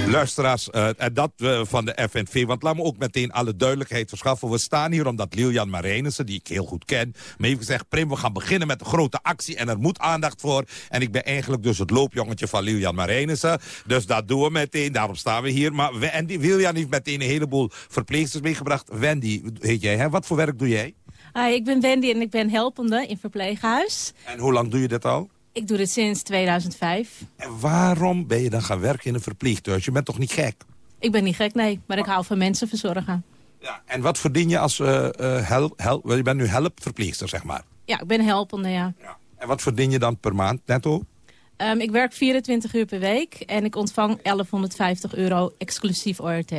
Luisteraars, uh, en dat uh, van de FNV, want laat me ook meteen alle duidelijkheid verschaffen. We staan hier omdat Lilian Marijnissen, die ik heel goed ken, me heeft gezegd... Prim, we gaan beginnen met een grote actie en er moet aandacht voor. En ik ben eigenlijk dus het loopjongetje van Lilian Marijnissen. Dus dat doen we meteen, daarom staan we hier. Maar Wendy, Lilian heeft meteen een heleboel verpleegsters meegebracht. Wendy, heet jij, hè? wat voor werk doe jij? Hi, ik ben Wendy en ik ben helpende in verpleeghuis. En hoe lang doe je dit al? Ik doe dit sinds 2005. En waarom ben je dan gaan werken in een verpleeghuis? Je bent toch niet gek? Ik ben niet gek, nee. Maar ik hou van mensen verzorgen. Ja, en wat verdien je als uh, uh, help, help, Je bent nu helpverpleegster, zeg maar. Ja, ik ben helpende, ja. ja. En wat verdien je dan per maand netto? Um, ik werk 24 uur per week en ik ontvang 1150 euro exclusief ORT.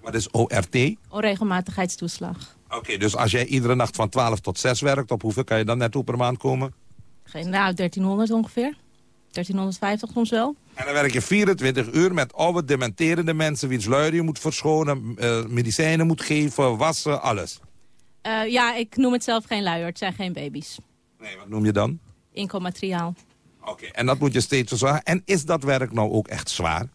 Wat is ORT? Onregelmatigheidstoeslag. Oké, okay, dus als jij iedere nacht van 12 tot 6 werkt, op hoeveel kan je dan netto per maand komen? Geen, nou, 1300 ongeveer. 1350 soms wel. En dan werk je 24 uur met oude dementerende mensen... wiens luier je moet verschonen, uh, medicijnen moet geven, wassen, alles. Uh, ja, ik noem het zelf geen luier. Het zijn geen baby's. Nee, wat noem je dan? Inkomateriaal. Oké, okay, en dat moet je steeds verzorgen. En is dat werk nou ook echt zwaar?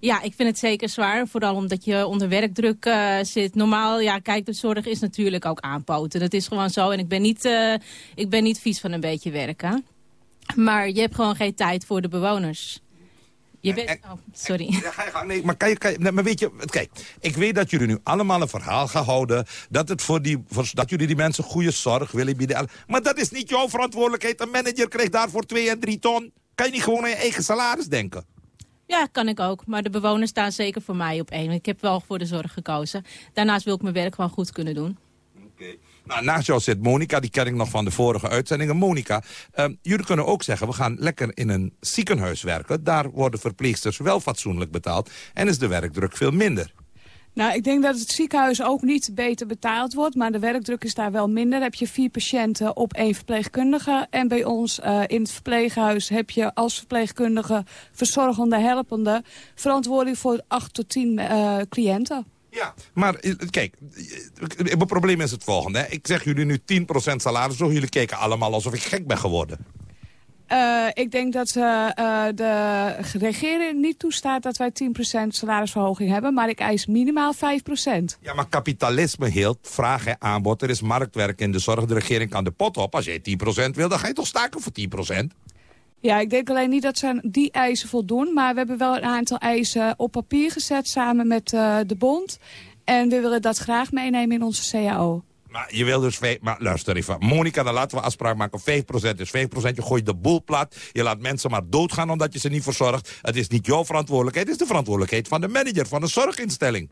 Ja, ik vind het zeker zwaar. Vooral omdat je onder werkdruk uh, zit. Normaal, ja, kijk, de zorg is natuurlijk ook aanpoten. Dat is gewoon zo. En ik ben niet, uh, ik ben niet vies van een beetje werken. Maar je hebt gewoon geen tijd voor de bewoners. Je bent... Oh, sorry. Nee, maar, kan je, kan je, maar weet je, kijk, ik weet dat jullie nu allemaal een verhaal gaan houden... dat, het voor die, voor, dat jullie die mensen goede zorg willen bieden. Maar dat is niet jouw verantwoordelijkheid. Een manager krijgt daarvoor 2 en 3 ton. Kan je niet gewoon aan je eigen salaris denken? Ja, kan ik ook. Maar de bewoners staan zeker voor mij op één. Ik heb wel voor de zorg gekozen. Daarnaast wil ik mijn werk gewoon goed kunnen doen. Okay. Nou, naast jou zit Monika, die ken ik nog van de vorige uitzendingen. Monika, uh, jullie kunnen ook zeggen, we gaan lekker in een ziekenhuis werken. Daar worden verpleegsters wel fatsoenlijk betaald en is de werkdruk veel minder. Nou, ik denk dat het ziekenhuis ook niet beter betaald wordt. Maar de werkdruk is daar wel minder. Dan heb je vier patiënten op één verpleegkundige. En bij ons uh, in het verpleeghuis heb je als verpleegkundige... verzorgende, helpende... verantwoording voor acht tot tien uh, cliënten. Ja, maar kijk, het probleem is het volgende. Ik zeg jullie nu 10% salaris, zo jullie kijken allemaal alsof ik gek ben geworden. Uh, ik denk dat uh, de regering niet toestaat dat wij 10% salarisverhoging hebben. Maar ik eis minimaal 5%. Ja, maar kapitalisme heelt vraag en aanbod. Er is marktwerk in de zorg. De regering kan de pot op. Als jij 10% wil, dan ga je toch staken voor 10%? Ja, ik denk alleen niet dat ze die eisen voldoen. Maar we hebben wel een aantal eisen op papier gezet samen met de bond. En we willen dat graag meenemen in onze CAO. Maar je wil dus... Maar luister even. Monika, dan laten we afspraak maken. 5% is 5%. Je gooit de boel plat. Je laat mensen maar doodgaan omdat je ze niet verzorgt. Het is niet jouw verantwoordelijkheid. Het is de verantwoordelijkheid van de manager, van de zorginstelling.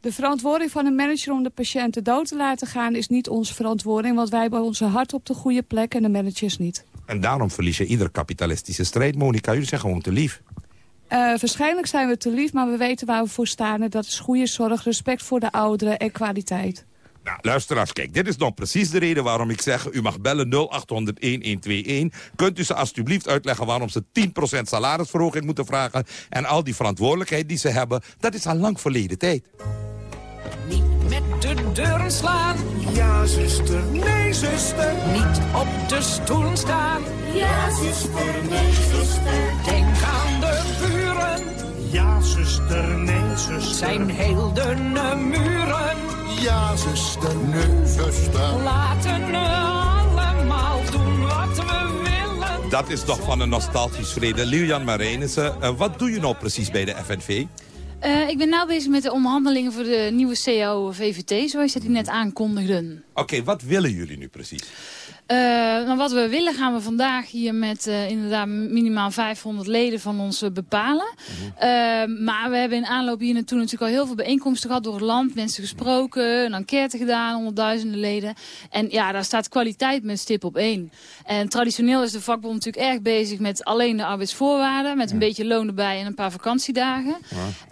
De verantwoording van een manager om de patiënten dood te laten gaan... is niet onze verantwoording, want wij hebben onze hart op de goede plek... en de managers niet. En daarom verlies je iedere kapitalistische strijd, Monika. Jullie zijn gewoon te lief. Uh, waarschijnlijk zijn we te lief, maar we weten waar we voor staan. En dat is goede zorg, respect voor de ouderen en kwaliteit. Nou, luisteraars, kijk, dit is dan precies de reden waarom ik zeg... u mag bellen 0800-1121. Kunt u ze alsjeblieft uitleggen waarom ze 10% salarisverhoging moeten vragen... en al die verantwoordelijkheid die ze hebben, dat is al lang verleden tijd. Niet met de deuren slaan. Ja, zuster. Nee, zuster. Niet op de stoelen staan. Ja, zuster. Nee, zuster. Denk aan. Ja, zuster. Nee, zuster. Zijn heel dunne muren. Ja, zuster. Nee, zuster. Laten we allemaal doen wat we willen. Dat is toch van een nostalgisch vrede. Lilian Marijnissen, uh, wat doe je nou precies bij de FNV? Uh, ik ben nu bezig met de onderhandelingen voor de nieuwe CAO VVT, zoals je die net aankondigden. Oké, okay, wat willen jullie nu precies? Uh, nou, wat we willen gaan we vandaag hier met uh, inderdaad minimaal 500 leden van ons uh, bepalen. Uh, maar we hebben in aanloop hier naartoe natuurlijk al heel veel bijeenkomsten gehad door het land. Mensen gesproken, een enquête gedaan, honderdduizenden leden. En ja, daar staat kwaliteit met stip op één. En traditioneel is de vakbond natuurlijk erg bezig met alleen de arbeidsvoorwaarden. Met een beetje loon erbij en een paar vakantiedagen.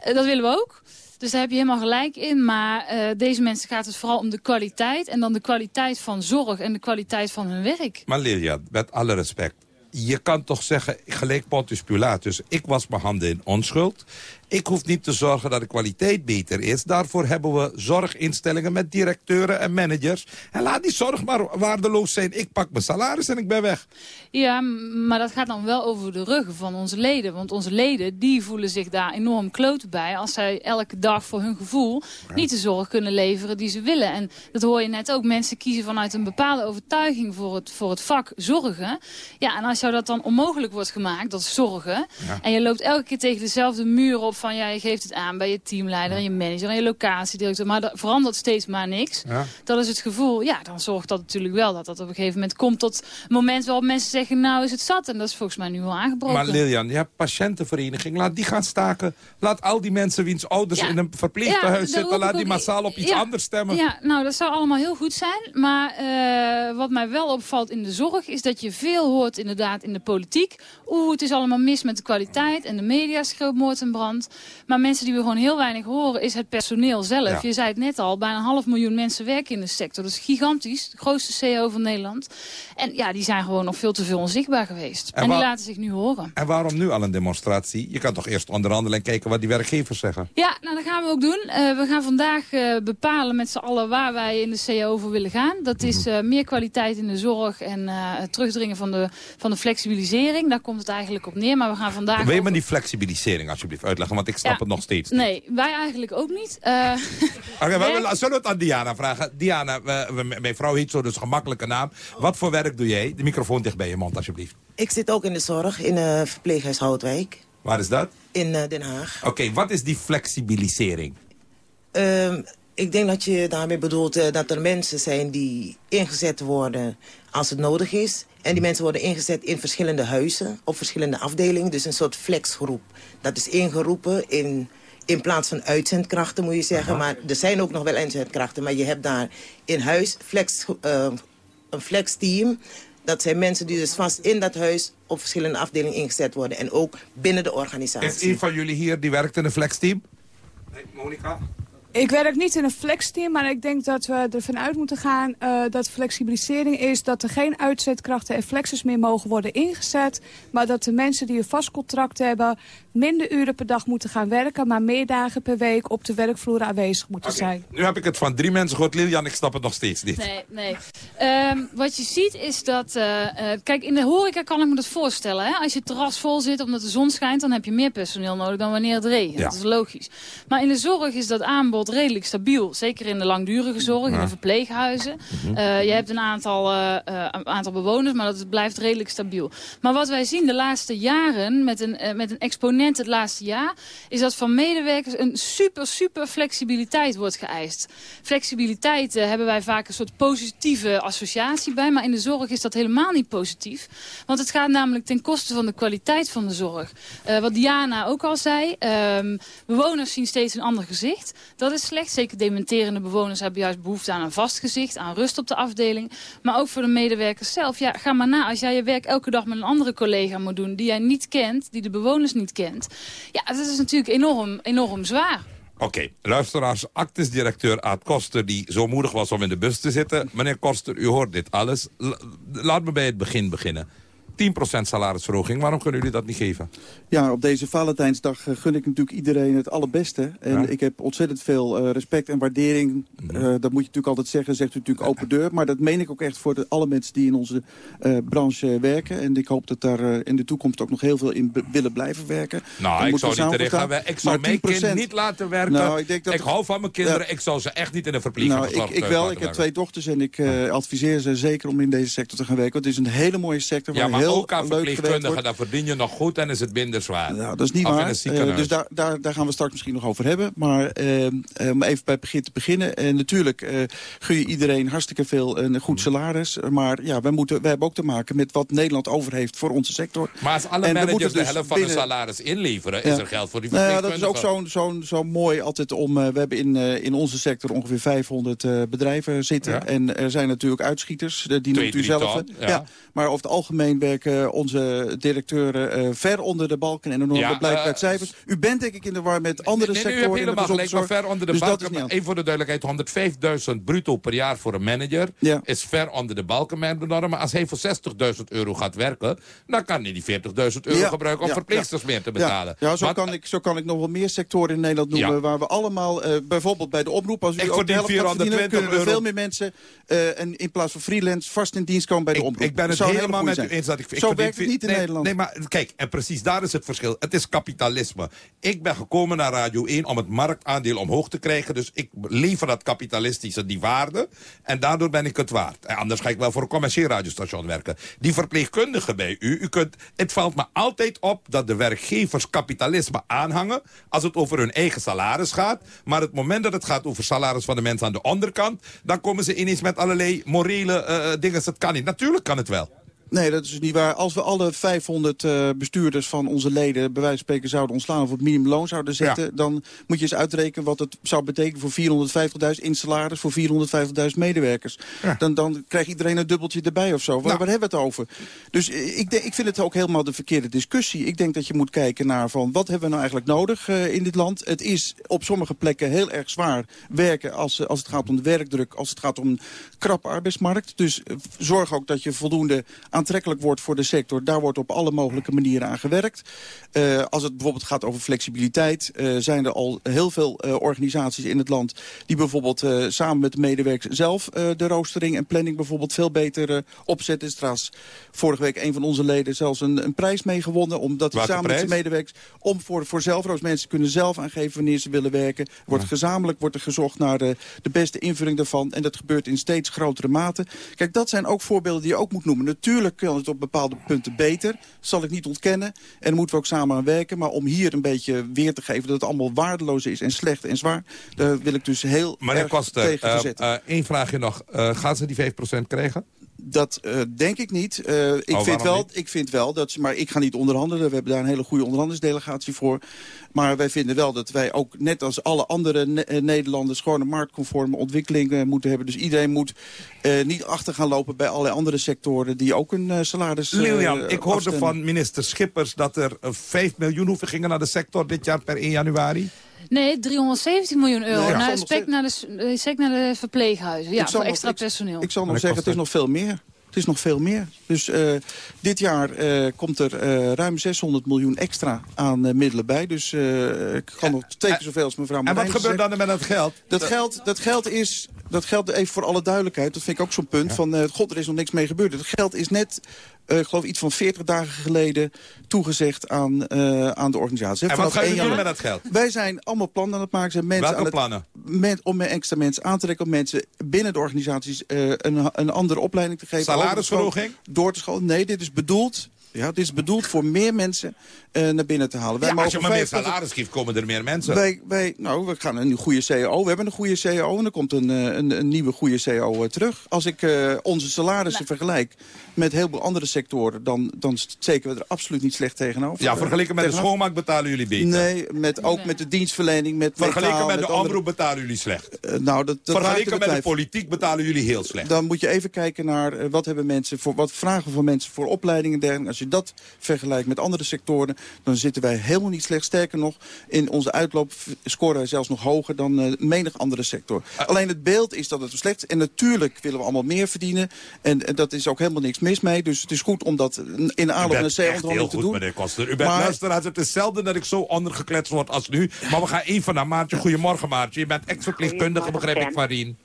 Dat willen we ook. Dus daar heb je helemaal gelijk in. Maar uh, deze mensen gaat het vooral om de kwaliteit. En dan de kwaliteit van zorg en de kwaliteit van hun werk. Maar Lilian, met alle respect. Je kan toch zeggen, gelijk Pontius Pilatus. Ik was mijn handen in onschuld. Ik hoef niet te zorgen dat de kwaliteit beter is. Daarvoor hebben we zorginstellingen met directeuren en managers. En laat die zorg maar waardeloos zijn. Ik pak mijn salaris en ik ben weg. Ja, maar dat gaat dan wel over de ruggen van onze leden. Want onze leden die voelen zich daar enorm kloten bij... als zij elke dag voor hun gevoel niet de zorg kunnen leveren die ze willen. En dat hoor je net ook. Mensen kiezen vanuit een bepaalde overtuiging voor het, voor het vak zorgen. Ja, en als jou dat dan onmogelijk wordt gemaakt, dat zorgen... Ja. en je loopt elke keer tegen dezelfde muur op van ja, je geeft het aan bij je teamleider en je manager en je locatiedirecteur. Maar er verandert steeds maar niks. Ja. Dat is het gevoel. Ja, dan zorgt dat natuurlijk wel dat dat op een gegeven moment komt tot een moment waarop mensen zeggen nou is het zat. En dat is volgens mij nu wel aangebroken. Maar Lilian, je hebt patiëntenvereniging. Laat die gaan staken. Laat al die mensen wiens ouders in een verpleeghuis ja, zitten. Laat die massaal op iets anders stemmen. Ja, nou dat zou allemaal heel goed zijn. Maar uh, wat mij wel opvalt in de zorg is dat je veel hoort inderdaad in de politiek. Oeh, het is allemaal mis met de kwaliteit en de media schreeuwt moord en brand. Maar mensen die we gewoon heel weinig horen is het personeel zelf. Ja. Je zei het net al, bijna een half miljoen mensen werken in de sector. Dat is gigantisch, de grootste CEO van Nederland. En ja, die zijn gewoon nog veel te veel onzichtbaar geweest. En, en die laten zich nu horen. En waarom nu al een demonstratie? Je kan toch eerst onderhandelen en kijken wat die werkgevers zeggen? Ja, nou dat gaan we ook doen. Uh, we gaan vandaag uh, bepalen met z'n allen waar wij in de CEO voor willen gaan. Dat is uh, meer kwaliteit in de zorg en het terugdringen van de, van de flexibilisering. Daar komt het eigenlijk op neer. Maar we gaan vandaag... Wil je me die flexibilisering alsjeblieft uitleggen? Want ik snap ja. het nog steeds niet. Nee, wij eigenlijk ook niet. Uh, okay, we, zullen we het aan Diana vragen? Diana, we, we, mijn vrouw heet zo, dus een gemakkelijke naam. Wat voor werk doe jij? De microfoon dicht bij je mond, alsjeblieft. Ik zit ook in de zorg, in uh, verpleeghuis Houtwijk. Waar is dat? In uh, Den Haag. Oké, okay, wat is die flexibilisering? Uh, ik denk dat je daarmee bedoelt uh, dat er mensen zijn die ingezet worden als het nodig is. En die mensen worden ingezet in verschillende huizen, op verschillende afdelingen. Dus een soort flexgroep. Dat is ingeroepen in, in plaats van uitzendkrachten, moet je zeggen. Aha. Maar er zijn ook nog wel uitzendkrachten. Maar je hebt daar in huis flex, uh, een flexteam. Dat zijn mensen die dus vast in dat huis op verschillende afdelingen ingezet worden. En ook binnen de organisatie. Is een van jullie hier die werkt in een flexteam? Nee, Monika? Ik werk niet in een flexteam, maar ik denk dat we ervan uit moeten gaan uh, dat flexibilisering is dat er geen uitzetkrachten en flexes meer mogen worden ingezet. Maar dat de mensen die een vast contract hebben minder uren per dag moeten gaan werken, maar meer dagen per week op de werkvloer aanwezig moeten okay. zijn. Nu heb ik het van drie mensen gehoord. Lilian, ik snap het nog steeds niet. Nee, nee. Um, wat je ziet is dat, uh, uh, kijk in de horeca kan ik me dat voorstellen. Hè? Als je terras vol zit omdat de zon schijnt, dan heb je meer personeel nodig dan wanneer het regent. Ja. Dat is logisch. Maar in de zorg is dat aanbod redelijk stabiel. Zeker in de langdurige zorg, in de verpleeghuizen. -hmm. uh, je hebt een aantal, uh, aantal bewoners, maar dat blijft redelijk stabiel. Maar wat wij zien de laatste jaren met een, uh, met een exponent het laatste jaar... is dat van medewerkers een super, super flexibiliteit wordt geëist. Flexibiliteit hebben wij vaak een soort positieve associatie bij. Maar in de zorg is dat helemaal niet positief. Want het gaat namelijk ten koste van de kwaliteit van de zorg. Wat Diana ook al zei, um, bewoners zien steeds een ander gezicht. Dat is slecht. Zeker dementerende bewoners hebben juist behoefte aan een vast gezicht, aan rust op de afdeling. Maar ook voor de medewerkers zelf. Ja, ga maar na. Als jij je werk elke dag met een andere collega moet doen die jij niet kent, die de bewoners niet kent. Ja, dat is natuurlijk enorm, enorm zwaar. Oké, okay, luisteraars, actisdirecteur Aad Koster... die zo moedig was om in de bus te zitten. Meneer Koster, u hoort dit alles. Laat me bij het begin beginnen. 10% salarisverhoging. Waarom kunnen jullie dat niet geven? Ja, op deze Valentijnsdag uh, gun ik natuurlijk iedereen het allerbeste. En ja. ik heb ontzettend veel uh, respect en waardering. -hmm. uh, dat moet je natuurlijk altijd zeggen, zegt u natuurlijk open deur. Maar dat meen ik ook echt voor de, alle mensen die in onze branche werken. En ik hoop dat daar in de toekomst ook nog heel veel in willen blijven werken. Nou, ik zou niet terecht gaan. Ik zou mijn kind niet laten werken. Nou, ik, denk dat ik hou van mijn kinderen. Ik zou ze echt niet in een verpleeghuis nou, ik, ik wel. Ik heb twee dochters en ik adviseer ze zeker om in deze sector te gaan werken. Want het is een hele mooie sector waar heel Maar heel ook aan verpleegkundigen, dan verdien je nog goed en is het minder zwaar. Nou, dat is niet Of waar. Eh, dus daar, daar, daar gaan we straks misschien nog over hebben. Maar eh, eh, om even bij het begin te beginnen. Eh, natuurlijk gun je iedereen hartstikke veel een goed salaris. Maar ja, wij, moeten, wij hebben ook te maken met wat Nederland over heeft voor onze sector. Maar als alle En we managers moeten de dus helft van hun salaris inleveren, is Ja. er geld voor die Nou ja, dat is ook zo'n zo'n zo mooi altijd om... we hebben in, in onze sector ongeveer 500 eh, bedrijven zitten. Ja. En er zijn natuurlijk uitschieters, die Twee, noemt u zelf. ja. Maar over het algemeen werken onze directeuren eh, ver onder de balken. En dan Ja, dat blijkt eh, uit cijfers. U bent denk ik in de war met andere Nee, nee, u sectoren. in de helemaal gelijk, ver onder de Dus dat balken. maar. Even voor de duidelijkheid, 105.000 bruto per jaar voor een manager Ja. is ver onder de balken met de norm. Maar als hij voor 60.000 euro gaat werken, dan kan hij die 40.000 euro Ja, gebruiken om ja, verpleegsters meer te betalen. Ja, ja zo, kan ik, zo kan ik nog wel meer sectoren in Nederland noemen... Ja. waar we allemaal, eh, bijvoorbeeld bij de oproep... als u Ik ook de helft gaat verdienen... 420 kunnen we euro. veel meer mensen... eh, en in plaats van freelance vast in dienst komen bij de oproep. Ik ben het helemaal hele met u eens. Dat ik, ik Zo werkt het niet in nee, Nederland. Nee, maar kijk, en precies daar is het verschil. Het is kapitalisme. Ik ben gekomen naar Radio 1 om het marktaandeel omhoog te krijgen. Dus ik lever dat kapitalistische, die waarde. En daardoor ben ik het waard. En anders ga ik wel voor een commercieel radiostation werken. Die verpleegkundige bij u, u kunt, het valt me altijd op dat de werkgevers kapitalisme aanhangen... als het over hun eigen salaris gaat. Maar het moment dat het gaat over salaris van de mensen aan de onderkant... dan komen ze ineens met allerlei morele eh, dingen. Dat kan niet. Natuurlijk kan het wel. Nee, dat is dus niet waar. Als we alle 500 eh, bestuurders van onze leden... bij wijze van spreken zouden ontslaan of op minimumloon zouden zetten... dan moet je eens uitrekenen wat het zou betekenen voor 450.000 in salaris... voor 450.000 medewerkers. Dan, dan krijgt iedereen een dubbeltje erbij of zo. Waar, Nou. waar hebben we het over? Dus eh, ik, denk, ik vind het ook helemaal de verkeerde discussie. Ik denk dat je moet kijken naar van wat hebben we nou eigenlijk nodig eh, in dit land. Het is op sommige plekken heel erg zwaar werken als, als het gaat om de werkdruk... als het gaat om een krappe arbeidsmarkt. Dus zorg ook dat je voldoende aantrekkelijk wordt voor de sector. Daar wordt op alle mogelijke manieren aan gewerkt. Eh, als het bijvoorbeeld gaat over flexibiliteit... eh, zijn er al heel veel eh, organisaties in het land... die bijvoorbeeld samen met de medewerkers zelf... de roostering en planning bijvoorbeeld veel beter opzetten. Is trouwens vorige week een van onze leden zelfs een, een prijs mee gewonnen... omdat hij samen met zijn medewerkers... om voor, voor zelfroos mensen kunnen zelf aangeven wanneer ze willen werken. Wordt gezamenlijk wordt er gezocht naar de, de beste invulling daarvan. En dat gebeurt in steeds grotere mate. Kijk, dat zijn ook voorbeelden die je ook moet noemen. Natuurlijk kan het op bepaalde punten beter. Dat zal ik niet ontkennen. En daar moeten we ook samen aan werken. Maar om hier een beetje weer te geven dat het allemaal waardeloos is en slecht en zwaar... daar wil ik dus heel Meneer erg Koster, tegen eh, eh, één vraagje nog. Eh, gaan ze die 5% krijgen? Dat eh, denk ik niet. Eh, ik, Oh, vind wel, niet? ik vind wel dat ze, maar ik ga niet onderhandelen. We hebben daar een hele goede onderhandelingsdelegatie voor. Maar wij vinden wel dat wij ook, net als alle andere Ne- eh, Nederlanders... gewoon een marktconforme ontwikkeling moeten hebben. Dus iedereen moet niet achter gaan lopen bij allerlei andere sectoren... die ook een salaris Lilian, ik hoorde van minister Schippers dat er eh, 5 miljoen hoeven gingen naar de sector dit jaar per 1 januari. Nee, 317 miljoen euro. Ja. nog spek naar de, eh, spek naar de verpleeghuizen. Ja, voor nog- extra personeel. Ik zal nog Maar dat zeggen, het is nog veel meer. Het is nog veel meer. Dus eh, dit jaar eh, komt er eh, ruim 600 miljoen extra aan middelen bij. Dus eh, ik kan nog twee keer zoveel als mevrouw En wat gebeurt dan met dat geld? Dat geld, dat geld is, dat geld even voor alle duidelijkheid, dat vind ik ook zo'n punt, van eh, god, er is nog niks mee gebeurd. Het geld is net, eh, ik geloof iets van 40 dagen geleden toegezegd aan, eh, aan de organisatie. En wat gaan 1 jullie doen met dat geld? Wij zijn allemaal plannen aan het maken. Zijn mensen Welke aan het, plannen? Met, om extra mensen aan te trekken, om mensen binnen de organisaties eh, een, een andere opleiding te geven. Salarisverhoging? Door te scholen. Nee, dit is bedoeld. Ja, dit is bedoeld voor meer mensen eh, naar binnen te halen. Wij Ja, als je mogen maar meer 25 salaris geeft, komen er meer mensen. wij, wij, nou, we gaan een goede CEO. We hebben een goede CEO en er komt een, eh, een, een nieuwe goede CEO terug. Als ik eh, onze salarissen vergelijk met heel veel andere sectoren... dan, dan steken we er absoluut niet slecht tegenover. Ja, vergeleken met de schoonmaak betalen jullie beter. Nee, met, ook met de dienstverlening, met Vergeleken metaal, met de andere- omroep betalen jullie slecht. Eh, nou, dat, dat Vergeleken met de politiek betalen jullie heel slecht. Dan moet je even kijken naar eh, wat hebben mensen voor, wat vragen van mensen voor opleidingen en dergelijke. Als je dat vergelijkt met andere sectoren, dan zitten wij helemaal niet slecht. Sterker nog, in onze uitloop scoren wij zelfs nog hoger dan eh, menig andere sector. Alleen het beeld is dat het slecht is. En natuurlijk willen we allemaal meer verdienen. En, en dat is ook helemaal niks mis mee. Dus het is goed om dat in aanloop naar C-onderhandeling te goed, doen. meneer Koster. U bent Maar- luisteraars, het is zelden dat ik zo ondergekletst word als nu. Maar we gaan even naar Maartje. Goedemorgen, Maartje. Je bent ex-verpleegkundige, begrijp ik, van Rien.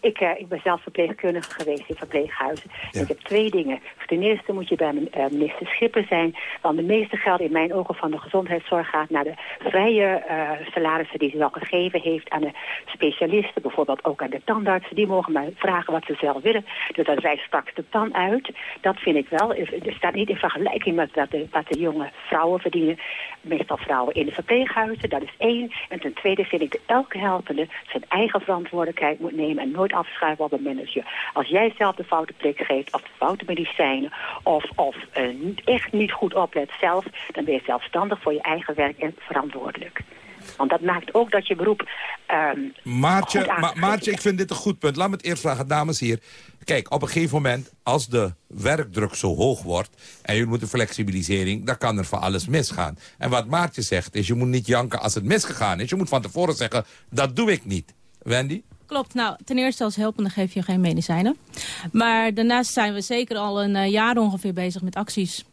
Ik, eh, ik ben zelf verpleegkundige geweest in verpleeghuizen. Ik heb twee dingen. Ten eerste moet je bij uh, minister Schipper zijn. Want de meeste geld in mijn ogen van de gezondheidszorg gaat naar de vrije uh, salarissen die ze wel gegeven heeft aan de specialisten. Bijvoorbeeld ook aan de tandartsen. Die mogen maar vragen wat ze zelf willen. Dus dat wijst straks de pan uit. Dat vind ik wel. Er staat niet in vergelijking met wat de, wat de jonge vrouwen verdienen. Meestal vrouwen in de verpleeghuizen. Dat is één. En ten tweede vind ik dat elke helpende zijn eigen verantwoordelijkheid moet nemen en nooit afschuiven op een manager. Als jij zelf de foute prik geeft of de foute medicijnen of, of uh, echt niet goed oplet zelf, dan ben je zelfstandig voor je eigen werk en verantwoordelijk. Want dat maakt ook dat je beroep... Um, Maartje, Ma Maartje, ik vind dit een goed punt. Laat me het eerst vragen, dames hier. Kijk, op een gegeven moment, als de werkdruk zo hoog wordt... en je moet een flexibilisering, dan kan er voor alles misgaan. En wat Maartje zegt, is je moet niet janken als het misgegaan is. Je moet van tevoren zeggen, dat doe ik niet. Wendy? Klopt. Nou, ten eerste als helpende geef je geen medicijnen. Maar daarnaast zijn we zeker al een uh, jaar ongeveer bezig met acties.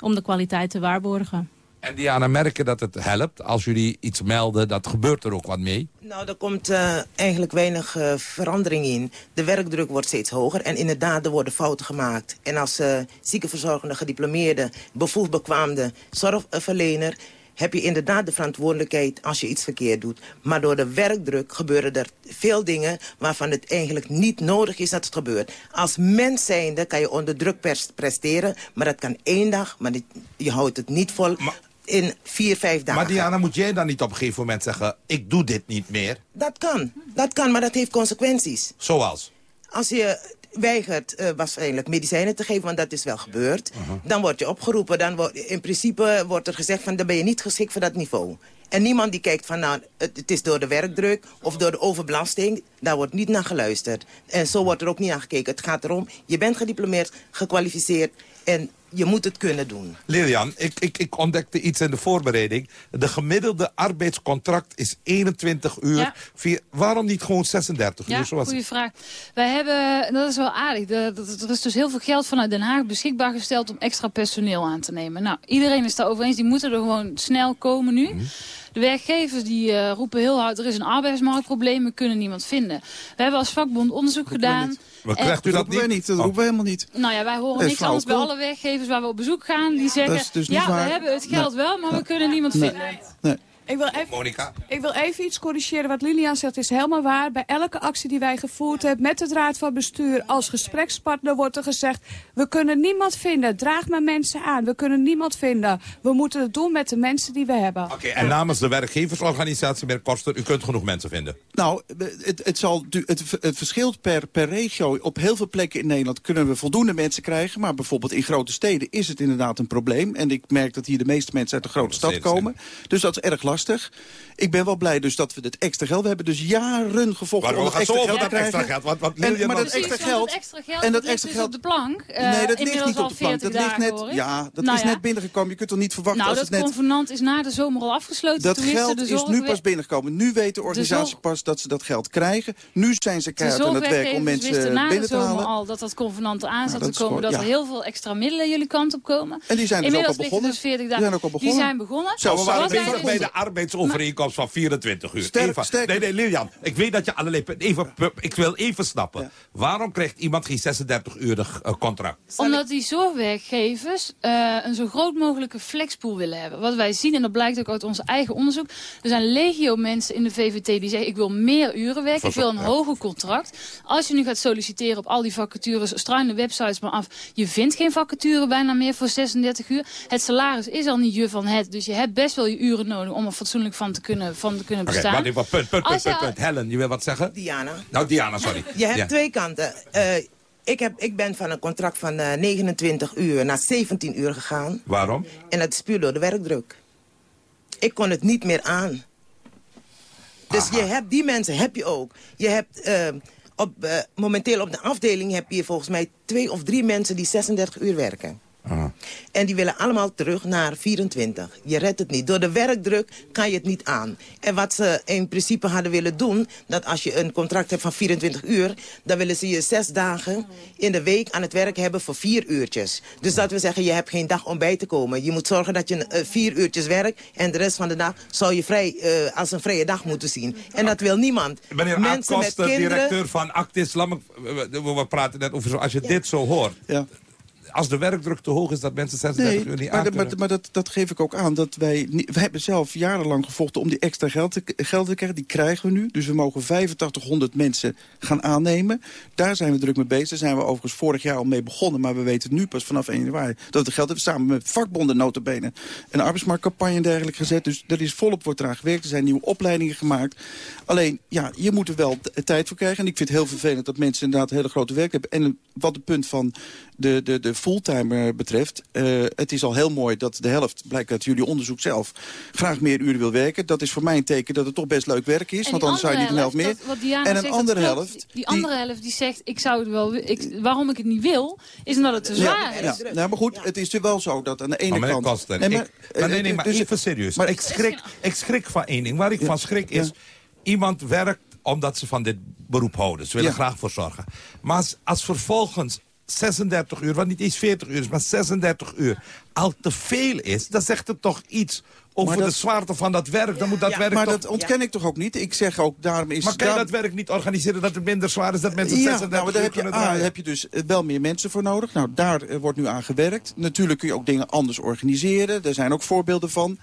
Om de kwaliteit te waarborgen. En Diana, merken dat het helpt als jullie iets melden, dat gebeurt er ook wat mee? Nou, er komt uh, eigenlijk weinig uh, verandering in. De werkdruk wordt steeds hoger en inderdaad, er worden fouten gemaakt. En als uh, ziekenverzorgende, gediplomeerde, bevoegd bekwaamde zorgverlener heb je inderdaad de verantwoordelijkheid als je iets verkeerd doet. Maar door de werkdruk gebeuren er veel dingen waarvan het eigenlijk niet nodig is dat het gebeurt. Als mens zijnde kan je onder druk presteren, maar dat kan één dag, maar je houdt het niet vol... in vier, vijf dagen. Maar Diana, moet jij dan niet op een gegeven moment zeggen... ik doe dit niet meer? Dat kan. Dat kan, maar dat heeft consequenties. Zoals? Als je weigert uh, waarschijnlijk medicijnen te geven, want dat is wel gebeurd. Uh -huh. Dan word je opgeroepen. Dan wordt in principe wordt er gezegd van dan ben je niet geschikt voor dat niveau. En niemand die kijkt van nou, het, het, is door de werkdruk of door de overbelasting. Daar wordt niet naar geluisterd. En zo wordt er ook niet naar gekeken. Het gaat erom, je bent gediplomeerd, gekwalificeerd en je moet het kunnen doen. Lilian, ik, ik, ik ontdekte iets in de voorbereiding. De gemiddelde arbeidscontract is 21 uur. Ja. Vier, waarom niet gewoon 36 ja, uur? Zoals goede vraag. Wij hebben, dat is wel aardig, de, de, er is dus heel veel geld vanuit Den Haag beschikbaar gesteld om extra personeel aan te nemen. Nou, iedereen is daar over eens, die moeten er gewoon snel komen nu. Mm. De werkgevers die uh, roepen heel hard, er is een arbeidsmarktprobleem, we kunnen niemand vinden. We hebben als vakbond onderzoek gedaan. Maar krijgt u dat, dat niet? Dat roepen we helemaal niet. Nou ja, wij horen niks anders bij alle werkgevers waar we op bezoek gaan. Die zeggen, dus ja, waar. we hebben het geld nee. wel, maar we kunnen niemand nee. vinden. Ik wil, even, Monica. ik wil even iets corrigeren. Wat Lilian zegt is helemaal waar. Bij elke actie die wij gevoerd hebben met het Raad van Bestuur als gesprekspartner wordt er gezegd... we kunnen niemand vinden. Draag maar mensen aan. We kunnen niemand vinden. We moeten het doen met de mensen die we hebben. Oké, okay, en namens de werkgeversorganisatie, meneer Koster, u kunt genoeg mensen vinden. Nou, het, het, zal, het, het verschilt per, per regio. Op heel veel plekken in Nederland kunnen we voldoende mensen krijgen. Maar bijvoorbeeld in grote steden is het inderdaad een probleem. En ik merk dat hier de meeste mensen uit de grote stad komen. Dus dat is erg lastig lastig. Ik ben wel blij dus dat we het extra geld... We hebben dus jaren gevochten om extra geld te krijgen. Extra geld, wat, wat en, maar dat extra geld... Dat extra geld en dat extra dus geld op de plank. Uh, nee, dat ligt niet op de plank. Dat ligt net, dagen, ja, dat nou is ja. net binnengekomen. Je kunt toch niet verwachten nou, als dat het net... convenant is na de zomer al afgesloten. Dat geld de is nu pas binnengekomen. Nu weet de organisatie pas dat ze dat geld krijgen. Nu zijn ze keihard aan het werk om mensen binnen te halen. al dat dat convenant aan zat Nou, te dat is komen. Dat er heel veel extra middelen jullie kant op komen. En die zijn dus ook al begonnen. dus 40 Die zijn ook al Die begonnen. zijn begonnen. Zo, we waren bezig dus- bij de arbeidsovereenkomst van 24 uur. Sterk- Eva, sterk- nee, nee, Lilian, ik weet dat je allerlei... Even, ik wil even snappen. Waarom krijgt iemand geen 36-urig uh, contract? Omdat die zorgwerkgevers uh, een zo groot mogelijke flexpool willen hebben. Wat wij zien, en dat blijkt ook uit ons eigen onderzoek. Er zijn legio mensen in de VVT die zeggen... ik wil meer uren werken, ik wil een Ja. hoger contract. Als je nu gaat solliciteren op al die vacatures... struin de websites maar af. Je vindt geen vacature bijna meer voor 36 uur. Het salaris is al niet je van het. Dus je hebt best wel je uren nodig om er fatsoenlijk van te kunnen, van te kunnen bestaan. wacht even, punt, punt, punt. Helen, je wil wat zeggen? Diana. Nou, Diana, sorry. Je hebt Ja. twee kanten. Eh, ik, heb, ik ben van een contract van eh, 29 uur naar 17 uur gegaan. Waarom? En dat is puur door de werkdruk. Ik kon het niet meer aan. Dus je hebt, die mensen heb je ook. Je hebt eh, op, eh, momenteel op de afdeling heb je volgens mij twee of drie mensen die 36 uur werken. En die willen allemaal terug naar 24. Je redt het niet. Door de werkdruk kan je het niet aan. En wat ze in principe hadden willen doen... dat als je een contract hebt van 24 uur... dan willen ze je zes dagen in de week aan het werk hebben voor vier uurtjes. Dus dat wil zeggen, je hebt geen dag om bij te komen. Je moet zorgen dat je uh, vier uurtjes werkt... en de rest van de dag zou je vrij, uh, als een vrije dag moeten zien. En dat wil niemand. Meneer Mensen met kinderen... directeur van Actis, Lam, we praten net over zo, als je dit zo hoort... Ja als de werkdruk te hoog is, dat mensen 36 nee, uur niet maar, maar, maar dat, dat geef ik ook aan. Dat wij, we hebben zelf jarenlang gevochten om die extra geld te, geld te krijgen. Die krijgen we nu. Dus we mogen 8500 mensen gaan aannemen. Daar zijn we druk mee bezig. Daar zijn we overigens vorig jaar al mee begonnen. Maar we weten nu pas vanaf 1 januari dat het geld hebben. Samen met vakbonden notabene een arbeidsmarktcampagne en dergelijke gezet. Dus er is volop wordt eraan gewerkt. Er zijn nieuwe opleidingen gemaakt. Alleen, ja, je moet er wel tijd voor krijgen. En ik vind het heel vervelend dat mensen inderdaad hele grote werk hebben. En wat het punt van de, de, de fulltime betreft... Uh, het is al heel mooi dat de helft, blijkt uit jullie onderzoek zelf... graag meer uren wil werken. Dat is voor mij een teken dat het toch best leuk werk is. Want anders zou je niet een helft meer. en een andere helft... Die, andere helft die zegt, ik zou het wel, ik, waarom ik het niet wil... is omdat het te zwaar ja, is. Ja, nou, maar goed, het is wel zo dat aan de ene maar kant... Nee, maar, ik, maar, nee, nee, maar dus, even serieus. Maar ik schrik, ik schrik van één ding. Waar ik van schrik is... Iemand werkt omdat ze van dit beroep houden. Ze willen graag voor zorgen. Maar als, als vervolgens 36 uur, wat niet eens 40 uur is, maar 36 uur al te veel is, dan zegt het toch iets over de zwaarte van dat werk. Dan moet dat werk maar toch... dat ontken ik toch ook niet? Ik zeg ook, daarom is... Maar kan je dat werk niet organiseren dat het minder zwaar is, dat mensen 36 nou, daar heb je, Daar heb je dus wel meer mensen voor nodig. Nou, daar eh, wordt nu aan gewerkt. Natuurlijk kun je ook dingen anders organiseren. Er zijn ook voorbeelden van.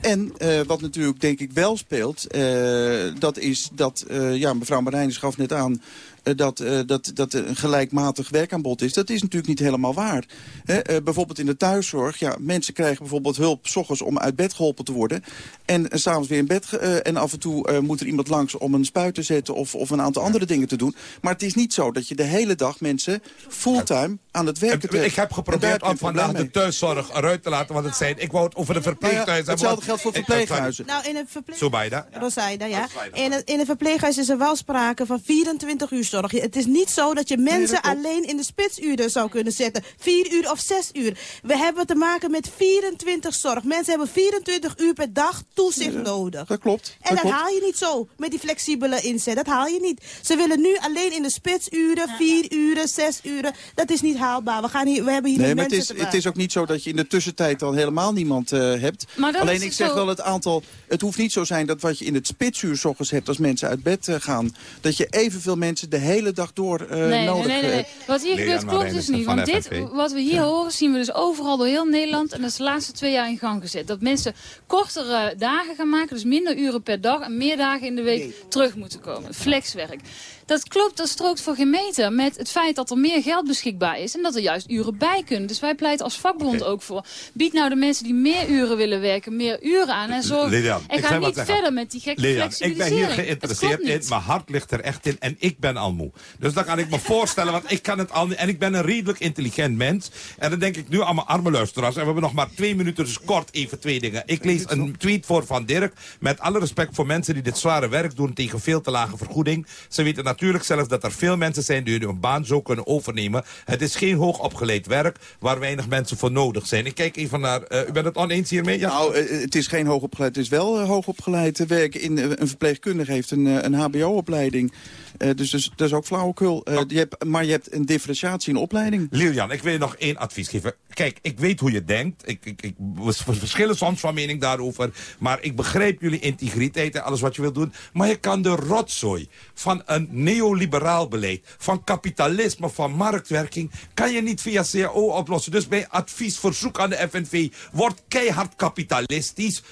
En uh, wat natuurlijk denk ik wel speelt, uh, dat is dat, uh, ja, mevrouw Marijnis gaf net aan... Uh, dat, uh, dat, dat een gelijkmatig werkaanbod is. Dat is natuurlijk niet helemaal waar. Uh, bijvoorbeeld in de thuiszorg. Ja, mensen krijgen bijvoorbeeld hulp s ochtends om uit bed geholpen te worden. En s s'avonds weer in bed. en af en toe moet er iemand langs om een spuit te zetten... Of, of een aantal andere dingen te doen. Maar het is niet zo dat je de hele dag mensen fulltime aan het werken hebt. Ik heb geprobeerd om vandaag de thuiszorg eruit te laten. Want het zijn, ik wou het over de verpleeghuizen nou ja, Hetzelfde geldt voor verpleeghuizen. Nou, in een verpleeg... Zo bijna. Rosaida, ja. In een, in een verpleeghuis is er wel sprake van 24 uur zorg. Het is niet zo dat je mensen alleen in de spitsuren zou kunnen zetten. Vier uur of zes uur. We hebben te maken met 24 zorg. Mensen hebben 24 uur per dag toezicht nodig. Dat klopt. En dat, haal je niet zo met die flexibele inzet. Dat haal je niet. Ze willen nu alleen in de spitsuren, vier uren, zes uren. Dat is niet haalbaar. We, gaan hier, we hebben hier nee, maar het is, het is ook niet zo dat je in de tussentijd dan helemaal niemand uh, hebt. Alleen ik zeg zo... wel het aantal... Het hoeft niet zo zijn dat wat je in het spitsuur s ochtends hebt als mensen uit bed uh, gaan... dat je evenveel mensen de hele dag door uh, nee, nodig nee, nee, nee. Wat hier gebeurt klopt dus niet. Want dit, wat we hier ja. horen, zien we dus overal door heel Nederland. En dat is de laatste twee jaar in gang gezet. Dat mensen kortere dagen gaan maken, dus minder uren per dag... en meer dagen in de week nee. terug moeten komen. Flexwerk. Dat klopt, dat strookt voor geen meter met het feit dat er meer geld beschikbaar is... en dat er juist uren bij kunnen. Dus wij pleiten als vakbond okay. ook voor. Bied nou de mensen die meer uren willen werken, meer uren aan. En, zorg, Lilian, en ga niet verder met die gekke Lilian, flexibilisering. Ik ben hier geïnteresseerd in, mijn hart ligt er echt in en ik ben al Dus dan kan ik me voorstellen, want ik kan het al niet... en ik ben een redelijk intelligent mens. En dan denk ik nu aan mijn arme luisteraars. En we hebben nog maar twee minuten, dus kort even twee dingen. Ik lees een tweet voor van Dirk. Met alle respect voor mensen die dit zware werk doen tegen veel te lage vergoeding. Ze weten natuurlijk zelf dat er veel mensen zijn die een baan zo kunnen overnemen. Het is geen hoogopgeleid werk waar weinig mensen voor nodig zijn. Ik kijk even naar... Uh, u bent het oneens hiermee? Nou, uh, het is geen hoogopgeleid. Het is wel uh, hoogopgeleid werk. In, een verpleegkundige heeft een, een hbo-opleiding. Uh, dus, dus dat is ook flauwekul. Uh, je hebt, maar je hebt een differentiatie in opleiding. Lilian, ik wil je nog één advies geven. Kijk, ik weet hoe je denkt. Ik, ik, ik, we verschillen soms van mening daarover. Maar ik begrijp jullie integriteit en alles wat je wilt doen. Maar je kan de rotzooi van een neoliberaal beleid... van kapitalisme, van marktwerking... kan je niet via CAO oplossen. Dus bij advies, verzoek aan de FNV... wordt keihard kapitalistisch.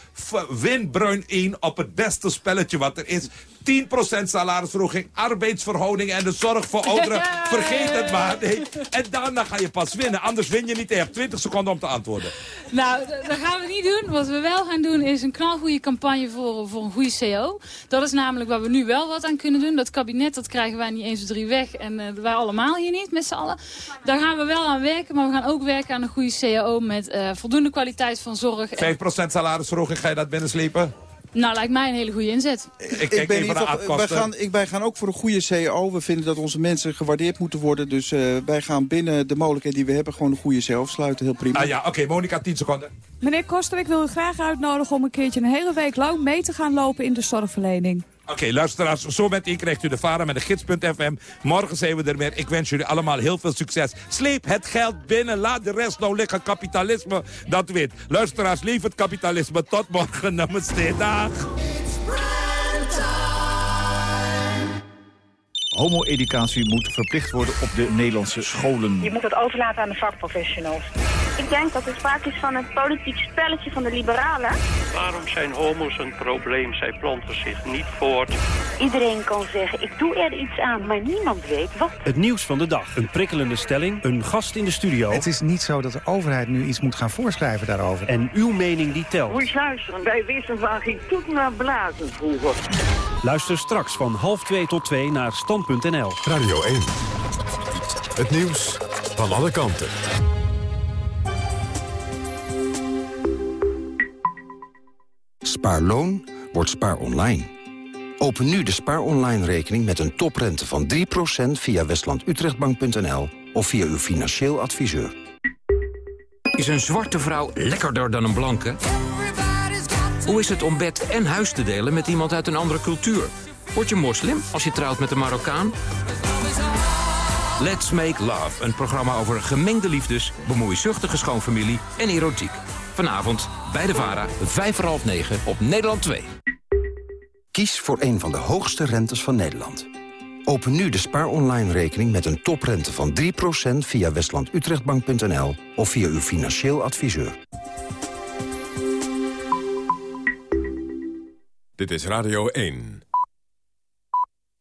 Win Bruin 1 op het beste spelletje wat er is. 10% salarisverhoging, arbeidsverhouding en de zorg voor ouderen. Vergeet het maar. Nee. En daarna ga je pas winnen. Anders win je niet. Je hebt 20 seconden om te antwoorden. Nou, dat gaan we niet doen. Wat we wel gaan doen is een knalgoede campagne voor, voor een goede CO. Dat is namelijk waar we nu wel wat aan kunnen doen. Dat kabinet, dat krijgen wij niet eens drie weg. En uh, wij allemaal hier niet, met z'n allen. Daar gaan we wel aan werken. Maar we gaan ook werken aan een goede CAO met uh, voldoende kwaliteit van zorg. 5% salarisverhoging, ga je dat binnenslepen? Nou, lijkt mij een hele goede inzet. Ik kijk ben Aad wij, gaan, ik, wij gaan ook voor een goede CEO. We vinden dat onze mensen gewaardeerd moeten worden. Dus eh, wij gaan binnen de mogelijkheden die we hebben... gewoon een goede CEO afsluiten. Heel prima. Ah ja, oké, Monica, 10 seconden. Meneer Koster, ik wil u graag uitnodigen om een keertje een hele week lang mee te gaan lopen in de zorgverlening. Oké, luisteraars, zo meteen krijgt u de varen met de gids.fm. Morgen zijn we er weer. Ik wens jullie allemaal heel veel succes. Sleep het geld binnen, laat de rest nou liggen. Kapitalisme, dat weet. Luisteraars, leef het kapitalisme. Tot morgen, namaste, dag. Homo-educatie moet verplicht worden op de Nederlandse scholen. Je moet het overlaten aan de vakprofessionals. Ik denk dat er sprake is van een politiek spelletje van de liberalen. Waarom zijn homo's een probleem? Zij planten zich niet voort. Iedereen kan zeggen, ik doe er iets aan, maar niemand weet wat. Het nieuws van de dag. Een prikkelende stelling. Een gast in de studio. Het is niet zo dat de overheid nu iets moet gaan voorschrijven daarover. En uw mening die telt. Moet je luisteren, wij wisten van geen toet naar blazen vroeger. Luister straks van half twee tot twee naar stand.nl. Radio 1. Het nieuws van alle kanten. Spaarloon wordt spaar online. Open nu de spaar online rekening met een toprente van 3% via westlandutrechtbank.nl of via uw financieel adviseur. Is een zwarte vrouw lekkerder dan een blanke? Hoe is het om bed en huis te delen met iemand uit een andere cultuur? Word je moslim als je trouwt met een Marokkaan? Let's Make Love, een programma over gemengde liefdes... bemoeizuchtige schoonfamilie en erotiek. Vanavond bij de VARA, vijf voor half negen op Nederland 2. Kies voor een van de hoogste rentes van Nederland. Open nu de spaar online rekening met een toprente van 3% via westlandutrechtbank.nl of via uw financieel adviseur. Dit is Radio 1.